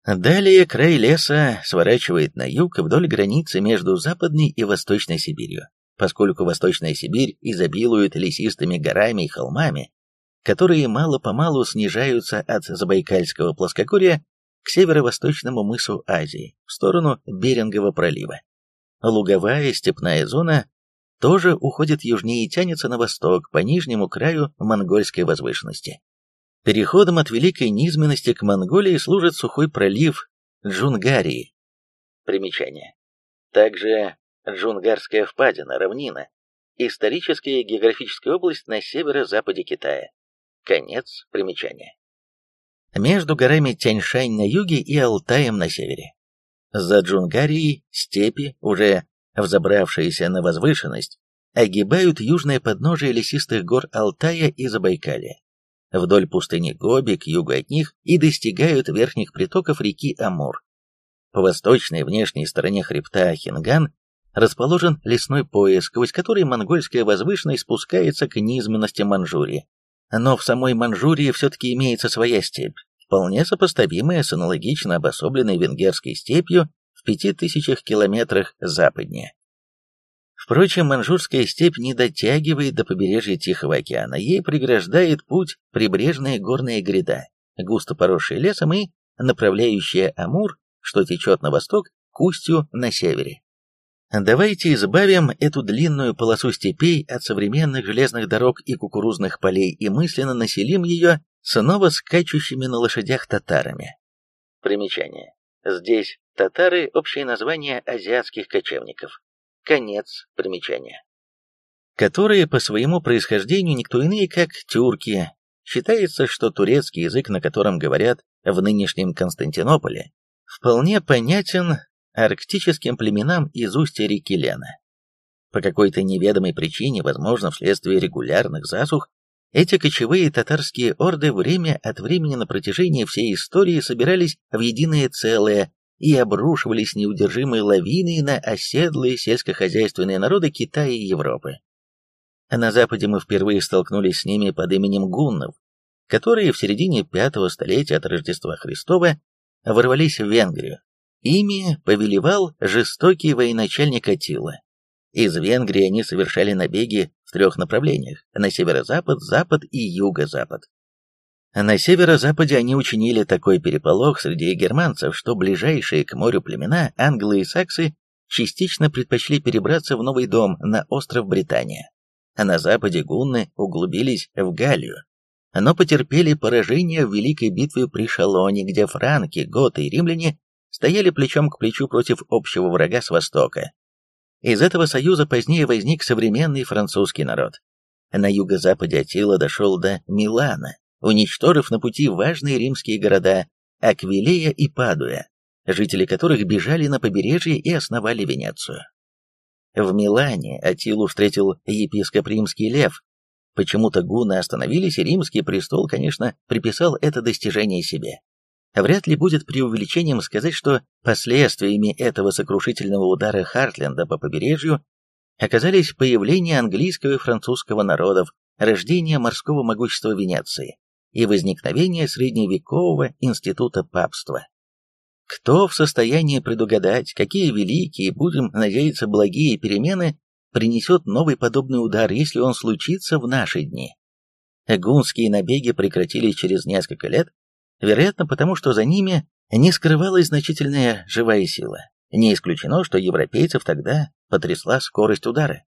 Далее край леса сворачивает на юг вдоль границы между Западной и Восточной Сибирью, поскольку Восточная Сибирь изобилует лесистыми горами и холмами, которые мало-помалу снижаются от Забайкальского плоскогорья к северо-восточному мысу Азии, в сторону Берингового пролива. Луговая степная зона тоже уходит южнее и тянется на восток, по нижнему краю монгольской возвышенности. Переходом от великой низменности к Монголии служит сухой пролив Джунгарии. Примечание. Также Джунгарская впадина, равнина, историческая географическая область на северо-западе Китая. Конец примечания между горами Тяньшань на юге и Алтаем на севере. За Джунгарией степи, уже взобравшиеся на возвышенность, огибают южное подножие лесистых гор Алтая и Забайкалья, вдоль пустыни Гоби к югу от них и достигают верхних притоков реки Амур. По восточной внешней стороне хребта Хинган расположен лесной пояс, сквозь который монгольская возвышенность спускается к низменности Манчжурии. Но в самой Манчжурии все-таки имеется своя степь, вполне сопоставимая с аналогично обособленной венгерской степью в пяти тысячах километрах западнее. Впрочем, манчжурская степь не дотягивает до побережья Тихого океана, ей преграждает путь прибрежная горная гряда, густо поросшая лесом и направляющая Амур, что течет на восток, к устью на севере. Давайте избавим эту длинную полосу степей от современных железных дорог и кукурузных полей и мысленно населим ее снова скачущими на лошадях татарами. Примечание. Здесь татары – общее название азиатских кочевников. Конец примечания. Которые по своему происхождению никто иные, как тюрки. Считается, что турецкий язык, на котором говорят в нынешнем Константинополе, вполне понятен арктическим племенам из устья реки Лена. По какой-то неведомой причине, возможно, вследствие регулярных засух, эти кочевые татарские орды время от времени на протяжении всей истории собирались в единое целое и обрушивались неудержимой лавиной на оседлые сельскохозяйственные народы Китая и Европы. На Западе мы впервые столкнулись с ними под именем гуннов, которые в середине пятого столетия от Рождества Христова ворвались в Венгрию. Ими повелевал жестокий военачальник Атила. Из Венгрии они совершали набеги в трех направлениях – на северо-запад, запад и юго-запад. На северо-западе они учинили такой переполох среди германцев, что ближайшие к морю племена, англы и саксы, частично предпочли перебраться в Новый дом на остров Британия. А на западе гунны углубились в Галлию, но потерпели поражение в Великой битве при Шалоне, где франки, готы и римляне стояли плечом к плечу против общего врага с востока. Из этого союза позднее возник современный французский народ. На юго-западе Атила дошел до Милана, уничтожив на пути важные римские города Аквилея и Падуя, жители которых бежали на побережье и основали Венецию. В Милане Атилу встретил епископ римский Лев. Почему-то гуны остановились, и римский престол, конечно, приписал это достижение себе. Вряд ли будет преувеличением сказать, что последствиями этого сокрушительного удара Хартленда по побережью оказались появление английского и французского народов, рождение морского могущества Венеции и возникновение средневекового института папства. Кто в состоянии предугадать, какие великие, будем надеяться, благие перемены принесет новый подобный удар, если он случится в наши дни? Гунские набеги прекратились через несколько лет, вероятно потому, что за ними не скрывалась значительная живая сила. Не исключено, что европейцев тогда потрясла скорость удара.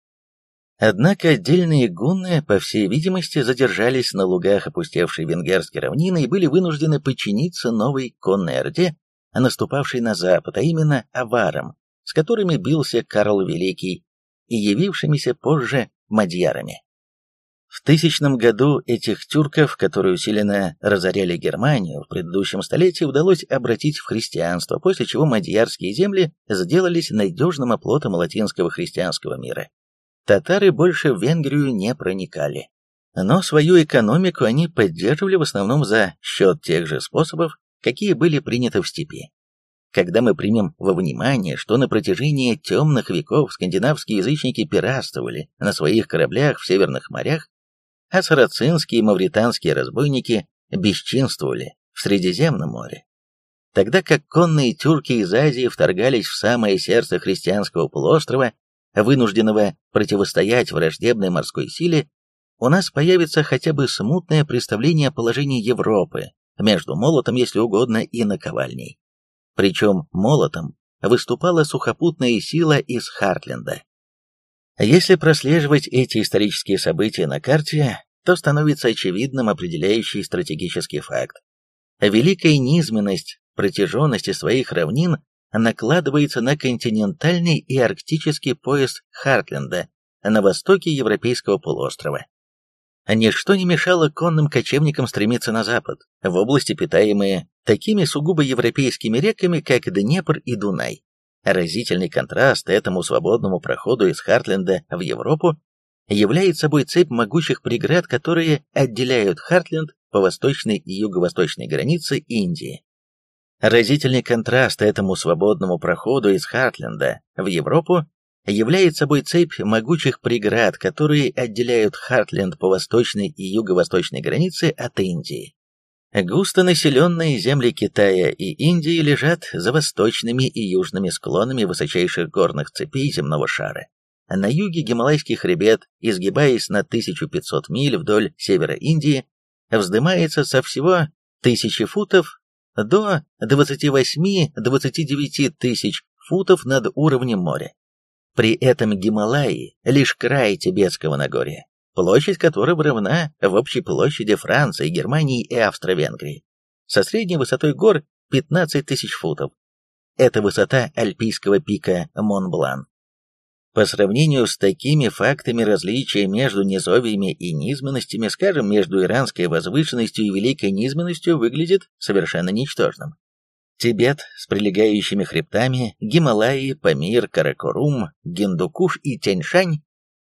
Однако отдельные гунны, по всей видимости, задержались на лугах опустевшей венгерской равнины и были вынуждены подчиниться новой конной орде, наступавшей на запад, а именно аварам, с которыми бился Карл Великий, и явившимися позже мадьярами. В тысячном году этих тюрков, которые усиленно разоряли Германию, в предыдущем столетии удалось обратить в христианство, после чего мадьярские земли сделались надежным оплотом латинского христианского мира. Татары больше в Венгрию не проникали. Но свою экономику они поддерживали в основном за счет тех же способов, какие были приняты в степи. Когда мы примем во внимание, что на протяжении темных веков скандинавские язычники пиратствовали на своих кораблях в северных морях, а сарацинские и мавританские разбойники бесчинствовали в Средиземном море, тогда как конные тюрки из Азии вторгались в самое сердце христианского полуострова, вынужденного противостоять враждебной морской силе, у нас появится хотя бы смутное представление о положении Европы между молотом, если угодно, и наковальней. Причем молотом выступала сухопутная сила из Хартленда. Если прослеживать эти исторические события на карте, то становится очевидным определяющий стратегический факт. Великая низменность протяженности своих равнин накладывается на континентальный и арктический пояс Хартленда на востоке Европейского полуострова. Ничто не мешало конным кочевникам стремиться на запад, в области, питаемые такими сугубо европейскими реками, как Днепр и Дунай. Разительный контраст этому свободному проходу из Хартленда в Европу является собой цепь могучих преград, которые отделяют Хартленд по восточной и юго-восточной границе Индии. Разительный контраст этому свободному проходу из Хартленда в Европу является собой цепь могучих преград, которые отделяют Хартленд по восточной и юго-восточной границе от Индии. Густонаселенные земли Китая и Индии лежат за восточными и южными склонами высочайших горных цепей земного шара. На юге Гималайский хребет, изгибаясь на 1500 миль вдоль севера Индии, вздымается со всего тысячи футов до 28-29 тысяч футов над уровнем моря. При этом Гималаи – лишь край Тибетского Нагорья, площадь которого равна в общей площади Франции, Германии и Австро-Венгрии, со средней высотой гор 15 тысяч футов. Это высота альпийского пика Монблан. По сравнению с такими фактами различия между низовьями и низменностями, скажем, между иранской возвышенностью и великой низменностью, выглядит совершенно ничтожным. Тибет с прилегающими хребтами, Гималаи, Памир, Каракорум, Гиндукуш и Тяньшань,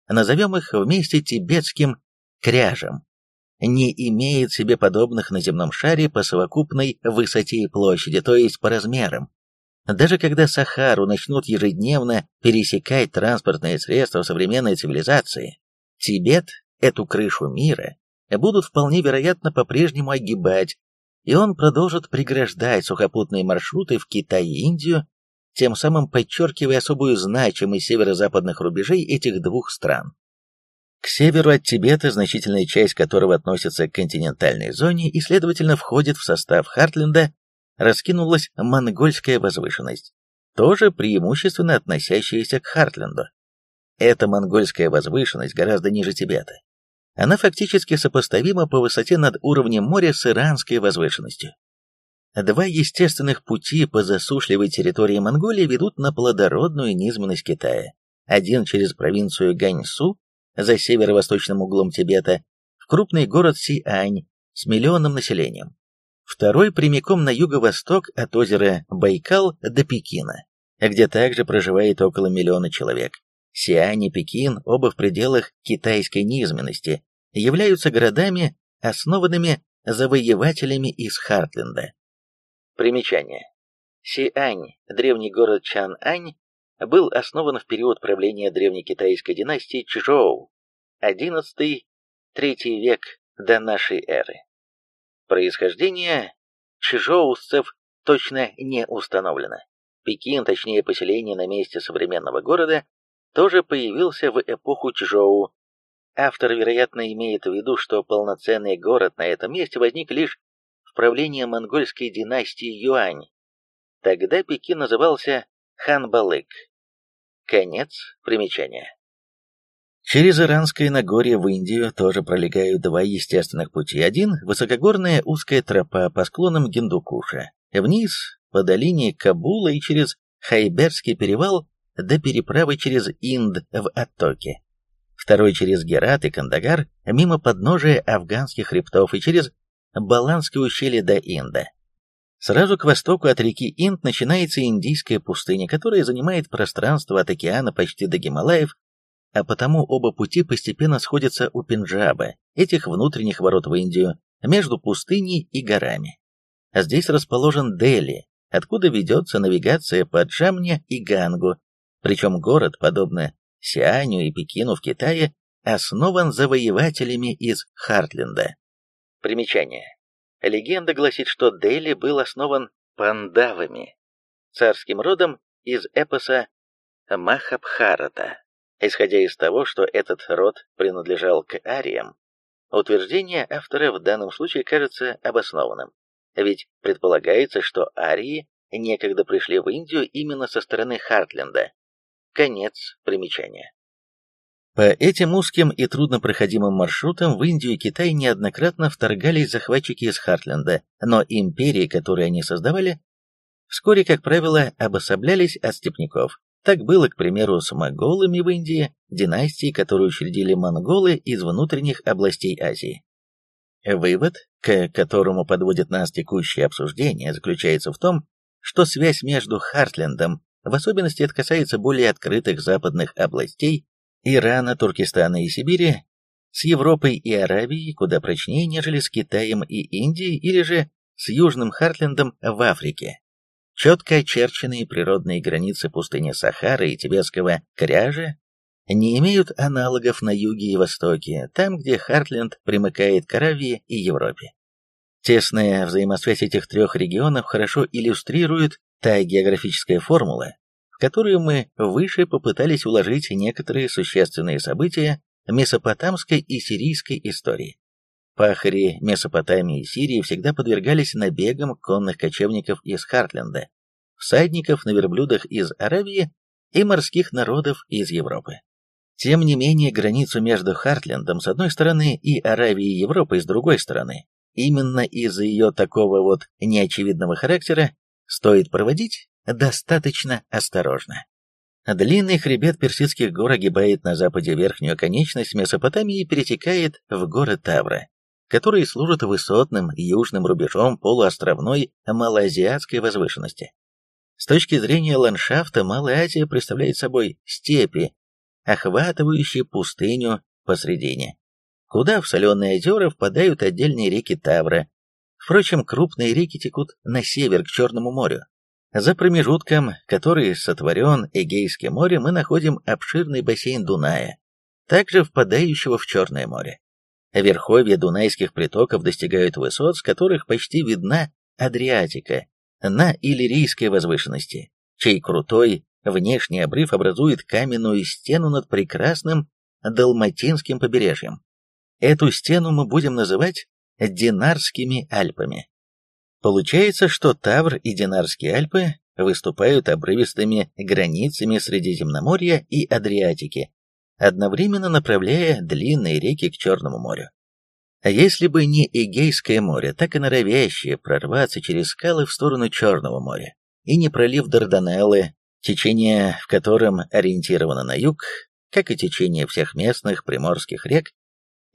назовем их вместе тибетским кряжем, не имеет себе подобных на земном шаре по совокупной высоте и площади, то есть по размерам. Даже когда Сахару начнут ежедневно пересекать транспортные средства современной цивилизации, Тибет, эту крышу мира, будут вполне вероятно по-прежнему огибать, и он продолжит преграждать сухопутные маршруты в Китай и Индию, тем самым подчеркивая особую значимость северо-западных рубежей этих двух стран. К северу от Тибета, значительная часть которого относится к континентальной зоне и, следовательно, входит в состав Хартленда, раскинулась монгольская возвышенность, тоже преимущественно относящаяся к Хартленду. Эта монгольская возвышенность гораздо ниже Тибета. Она фактически сопоставима по высоте над уровнем моря с иранской возвышенностью. Два естественных пути по засушливой территории Монголии ведут на плодородную низменность Китая. Один через провинцию Ганьсу, за северо-восточным углом Тибета, в крупный город Сиань с миллионным населением. Второй прямиком на юго-восток от озера Байкал до Пекина, где также проживает около миллиона человек. Сиань и Пекин, оба в пределах китайской низменности, являются городами, основанными завоевателями из Хартленда. Примечание. Сиань, древний город Чан-Ань, был основан в период правления древнекитайской династии Чжоу, XI-III век до нашей эры. Происхождение чжоусцев точно не установлено. Пекин, точнее поселение на месте современного города, тоже появился в эпоху Чжоу. Автор, вероятно, имеет в виду, что полноценный город на этом месте возник лишь в правлении монгольской династии Юань. Тогда Пекин назывался Ханбалык. Конец примечания. Через Иранское Нагорье в Индию тоже пролегают два естественных пути. Один – высокогорная узкая тропа по склонам Гиндукуша. Вниз, по долине Кабула и через Хайберский перевал до переправы через Инд в Оттоке. Второй через Герат и Кандагар, мимо подножия афганских хребтов и через Баланское ущелье до Инда. Сразу к востоку от реки Инд начинается Индийская пустыня, которая занимает пространство от океана почти до Гималаев а потому оба пути постепенно сходятся у Пенджаба, этих внутренних ворот в Индию, между пустыней и горами. А здесь расположен Дели, откуда ведется навигация по Джамне и Гангу, причем город, подобно Сианю и Пекину в Китае, основан завоевателями из Хартленда. Примечание. Легенда гласит, что Дели был основан пандавами, царским родом из эпоса Махабхарата. Исходя из того, что этот род принадлежал к ариям, утверждение автора в данном случае кажется обоснованным, ведь предполагается, что арии некогда пришли в Индию именно со стороны Хартленда. Конец примечания. По этим узким и труднопроходимым маршрутам в Индию и Китай неоднократно вторгались захватчики из Хартленда, но империи, которые они создавали, вскоре, как правило, обособлялись от степняков. Так было, к примеру, с монголами в Индии, династии, которую учредили монголы из внутренних областей Азии. Вывод, к которому подводит нас текущее обсуждение, заключается в том, что связь между Хартлендом, в особенности это касается более открытых западных областей, Ирана, Туркестана и Сибири, с Европой и Аравией куда прочнее, нежели с Китаем и Индией или же с Южным Хартлендом в Африке. Четко очерченные природные границы пустыни Сахары и тибетского Кряжа не имеют аналогов на юге и востоке, там, где Хартленд примыкает к Аравии и Европе. Тесная взаимосвязь этих трех регионов хорошо иллюстрирует та географическая формула, которую мы выше попытались уложить некоторые существенные события месопотамской и сирийской истории. Пахари Месопотамии и Сирии всегда подвергались набегам конных кочевников из Хартленда, всадников на верблюдах из Аравии и морских народов из Европы. Тем не менее, границу между Хартлендом с одной стороны и Аравией и Европой с другой стороны, именно из-за ее такого вот неочевидного характера, стоит проводить достаточно осторожно. Длинный хребет Персидских гор огибает на западе верхнюю конечность Месопотамии и перетекает в горы Тавра которые служат высотным южным рубежом полуостровной малоазиатской возвышенности. С точки зрения ландшафта Малая Азия представляет собой степи, охватывающие пустыню посредине, куда в соленые озера впадают отдельные реки Тавра. Впрочем, крупные реки текут на север к Черному морю. За промежутком, который сотворен Эгейским морем, мы находим обширный бассейн Дуная, также впадающего в Черное море. Верховья дунайских притоков достигают высот, с которых почти видна Адриатика на Иллирийской возвышенности, чей крутой внешний обрыв образует каменную стену над прекрасным Далматинским побережьем. Эту стену мы будем называть Динарскими Альпами. Получается, что Тавр и Динарские Альпы выступают обрывистыми границами Средиземноморья и Адриатики, одновременно направляя длинные реки к Черному морю. А если бы не Эгейское море, так и норовящее прорваться через скалы в сторону Черного моря, и не пролив Дарданеллы, течение в котором ориентировано на юг, как и течение всех местных приморских рек,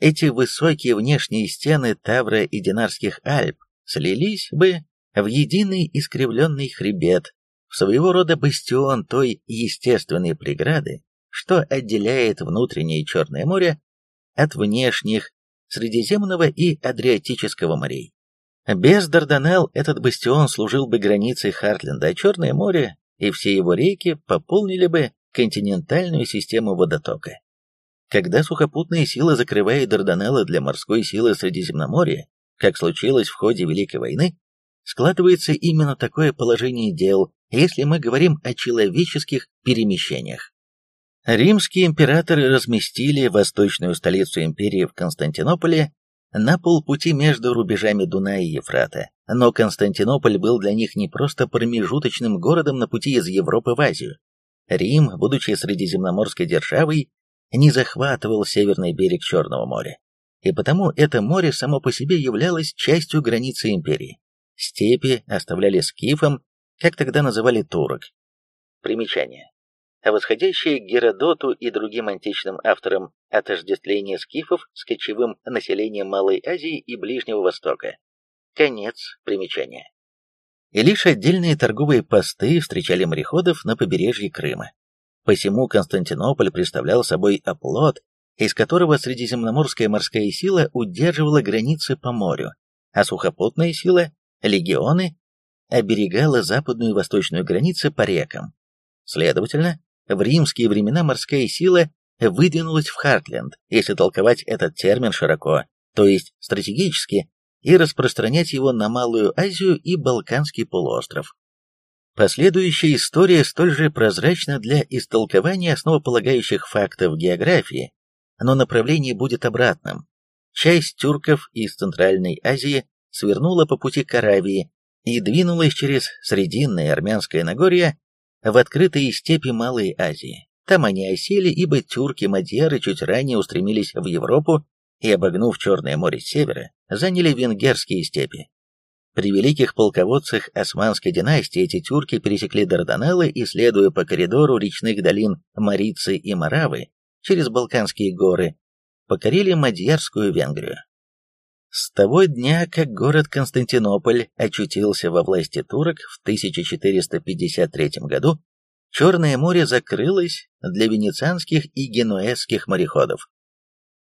эти высокие внешние стены Тавра и Динарских Альп слились бы в единый искривленный хребет, в своего рода бастион той естественной преграды, что отделяет внутреннее Черное море от внешних Средиземного и Адриатического морей. Без Дарданелл этот бастион служил бы границей Хартленда, а Черное море и все его реки пополнили бы континентальную систему водотока. Когда сухопутные силы закрывают Дарданеллы для морской силы Средиземноморья, как случилось в ходе Великой войны, складывается именно такое положение дел, если мы говорим о человеческих перемещениях. Римские императоры разместили восточную столицу империи в Константинополе на полпути между рубежами Дуная и Ефрата, но Константинополь был для них не просто промежуточным городом на пути из Европы в Азию. Рим, будучи средиземноморской державой, не захватывал северный берег Черного моря, и потому это море само по себе являлось частью границы империи. Степи оставляли скифам, как тогда называли турок. Примечание. А восходящее к Геродоту и другим античным авторам отождествление скифов с кочевым населением Малой Азии и Ближнего Востока. Конец примечания. И лишь отдельные торговые посты встречали мореходов на побережье Крыма. Посему Константинополь представлял собой оплот, из которого Средиземноморская морская сила удерживала границы по морю, а сухопутная сила, легионы, оберегала западную и восточную границы по рекам. Следовательно, в римские времена морская сила выдвинулась в Хартленд, если толковать этот термин широко, то есть стратегически, и распространять его на Малую Азию и Балканский полуостров. Последующая история столь же прозрачна для истолкования основополагающих фактов географии, но направление будет обратным. Часть тюрков из Центральной Азии свернула по пути к Аравии и двинулась через Срединное Армянское Нагорье в открытые степи Малой Азии. Там они осели, ибо тюрки-мадьяры чуть ранее устремились в Европу и, обогнув Черное море с севера, заняли венгерские степи. При великих полководцах османской династии эти тюрки пересекли Дарданеллы и, следуя по коридору речных долин Марицы и Моравы через Балканские горы, покорили Мадьярскую Венгрию. С того дня, как город Константинополь очутился во власти турок в 1453 году, Черное море закрылось для венецианских и генуэзских мореходов.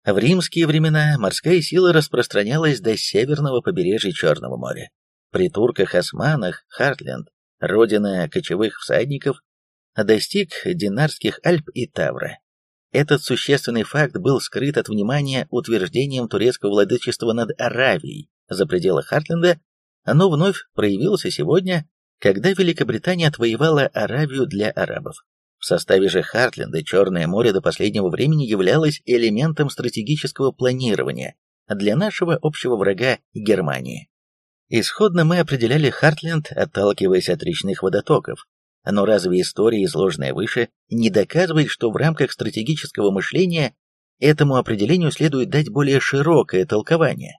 В римские времена морская сила распространялась до северного побережья Черного моря. При турках-османах Хартленд, родина кочевых всадников, достиг Динарских Альп и Тавра. Этот существенный факт был скрыт от внимания утверждением турецкого владычества над Аравией за пределы Хартленда, но вновь проявился сегодня, когда Великобритания отвоевала Аравию для арабов. В составе же Хартленда Черное море до последнего времени являлось элементом стратегического планирования для нашего общего врага Германии. Исходно мы определяли Хартленд, отталкиваясь от речных водотоков. Но разве история, изложенная выше, не доказывает, что в рамках стратегического мышления этому определению следует дать более широкое толкование?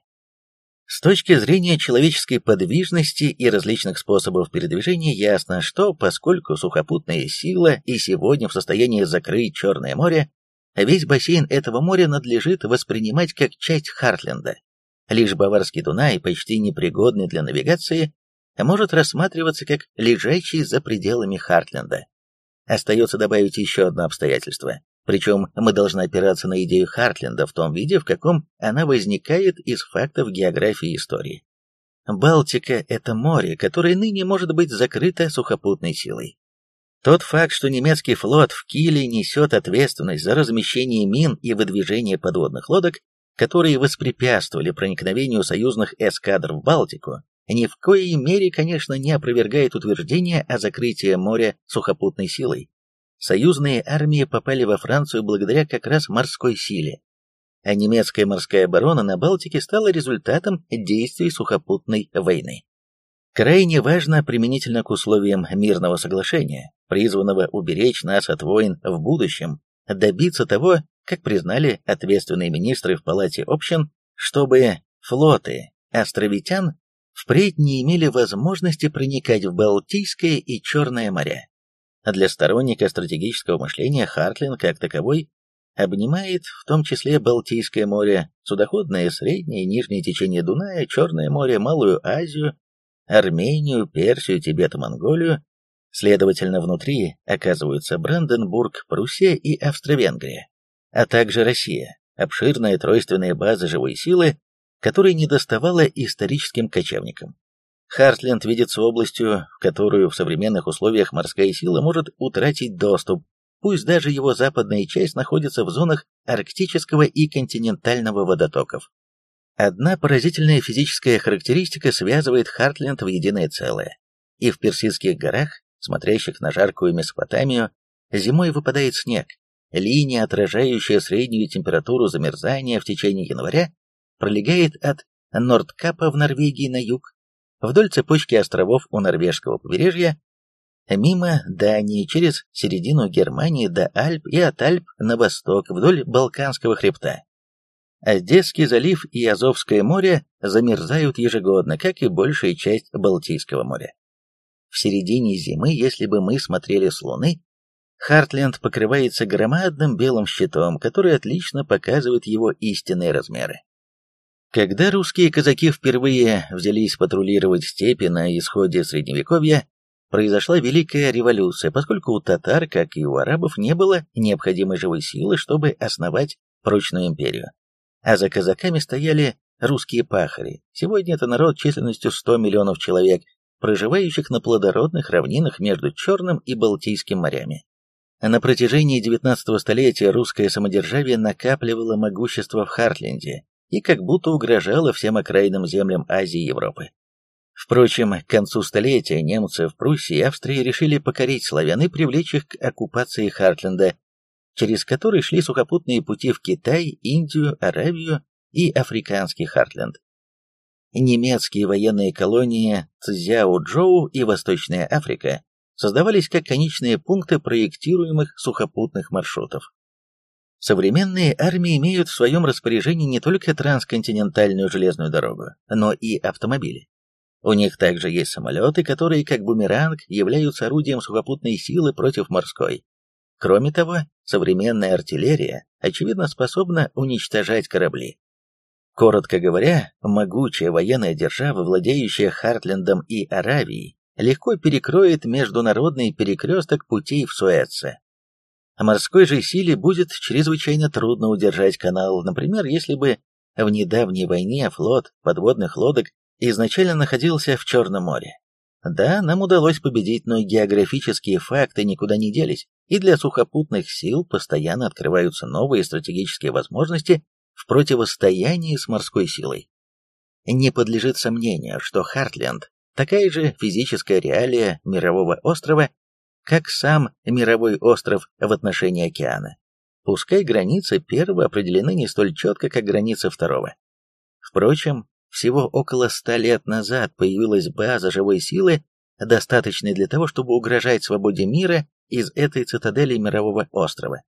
С точки зрения человеческой подвижности и различных способов передвижения ясно, что поскольку сухопутная сила и сегодня в состоянии закрыть Черное море, весь бассейн этого моря надлежит воспринимать как часть Хартленда. Лишь Баварский Дунай, почти непригодный для навигации, может рассматриваться как лежащий за пределами Хартленда. Остается добавить еще одно обстоятельство. Причем мы должны опираться на идею Хартленда в том виде, в каком она возникает из фактов географии и истории. Балтика – это море, которое ныне может быть закрыто сухопутной силой. Тот факт, что немецкий флот в Киле несет ответственность за размещение мин и выдвижение подводных лодок, которые воспрепятствовали проникновению союзных эскадр в Балтику, ни в коей мере, конечно, не опровергает утверждение о закрытии моря сухопутной силой. Союзные армии попали во Францию благодаря как раз морской силе, а немецкая морская оборона на Балтике стала результатом действий сухопутной войны. Крайне важно применительно к условиям мирного соглашения, призванного уберечь нас от войн в будущем, добиться того, как признали ответственные министры в Палате общин, чтобы флоты островитян впредь не имели возможности проникать в Балтийское и Черное моря. Для сторонника стратегического мышления Хартлин как таковой обнимает в том числе Балтийское море, судоходное среднее и нижнее течение Дуная, Черное море, Малую Азию, Армению, Персию, Тибет и Монголию, следовательно, внутри оказываются Бранденбург, Пруссия и Австро-Венгрия, а также Россия, обширная тройственная база живой силы, которой недоставало историческим кочевникам. Хартленд видится областью, в которую в современных условиях морская сила может утратить доступ, пусть даже его западная часть находится в зонах арктического и континентального водотоков. Одна поразительная физическая характеристика связывает Хартленд в единое целое. И в Персидских горах, смотрящих на жаркую Месопотамию, зимой выпадает снег. Линия, отражающая среднюю температуру замерзания в течение января, пролегает от Нордкапа в Норвегии на юг, вдоль цепочки островов у норвежского побережья, мимо Дании через середину Германии до Альп и от Альп на восток вдоль Балканского хребта. Одесский залив и Азовское море замерзают ежегодно, как и большая часть Балтийского моря. В середине зимы, если бы мы смотрели с Луны, Хартленд покрывается громадным белым щитом, который отлично показывает его истинные размеры. Когда русские казаки впервые взялись патрулировать степи на исходе Средневековья, произошла Великая революция, поскольку у татар, как и у арабов, не было необходимой живой силы, чтобы основать прочную империю. А за казаками стояли русские пахари. Сегодня это народ численностью 100 миллионов человек, проживающих на плодородных равнинах между Черным и Балтийским морями. На протяжении XIX столетия русское самодержавие накапливало могущество в Хартленде, и как будто угрожала всем окраинным землям Азии и Европы. Впрочем, к концу столетия немцы в Пруссии и Австрии решили покорить славян и привлечь их к оккупации Хартленда, через который шли сухопутные пути в Китай, Индию, Аравию и африканский Хартленд. Немецкие военные колонии Цзяо-Джоу и Восточная Африка создавались как конечные пункты проектируемых сухопутных маршрутов. Современные армии имеют в своем распоряжении не только трансконтинентальную железную дорогу, но и автомобили. У них также есть самолеты, которые, как бумеранг, являются орудием сухопутной силы против морской. Кроме того, современная артиллерия, очевидно, способна уничтожать корабли. Коротко говоря, могучая военная держава, владеющая Хартлендом и Аравией, легко перекроет международный перекресток путей в Суэце. Морской же силе будет чрезвычайно трудно удержать канал, например, если бы в недавней войне флот подводных лодок изначально находился в Черном море. Да, нам удалось победить, но географические факты никуда не делись, и для сухопутных сил постоянно открываются новые стратегические возможности в противостоянии с морской силой. Не подлежит сомнению, что Хартленд – такая же физическая реалия мирового острова, как сам мировой остров в отношении океана. Пускай границы первого определены не столь четко, как границы второго. Впрочем, всего около ста лет назад появилась база живой силы, достаточной для того, чтобы угрожать свободе мира из этой цитадели мирового острова.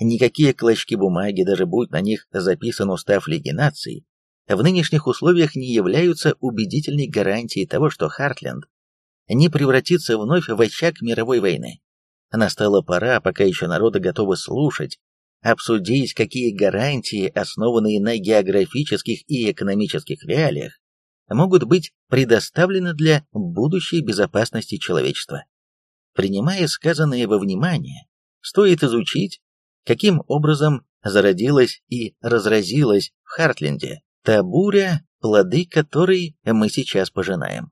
Никакие клочки бумаги, даже будь на них записан устав Лиги наций, в нынешних условиях не являются убедительной гарантией того, что Хартленд не превратиться вновь в очаг мировой войны. Настала пора, пока еще народы готовы слушать, обсудить, какие гарантии, основанные на географических и экономических реалиях, могут быть предоставлены для будущей безопасности человечества. Принимая сказанное во внимание, стоит изучить, каким образом зародилась и разразилась в Хартленде та буря, плоды которой мы сейчас пожинаем.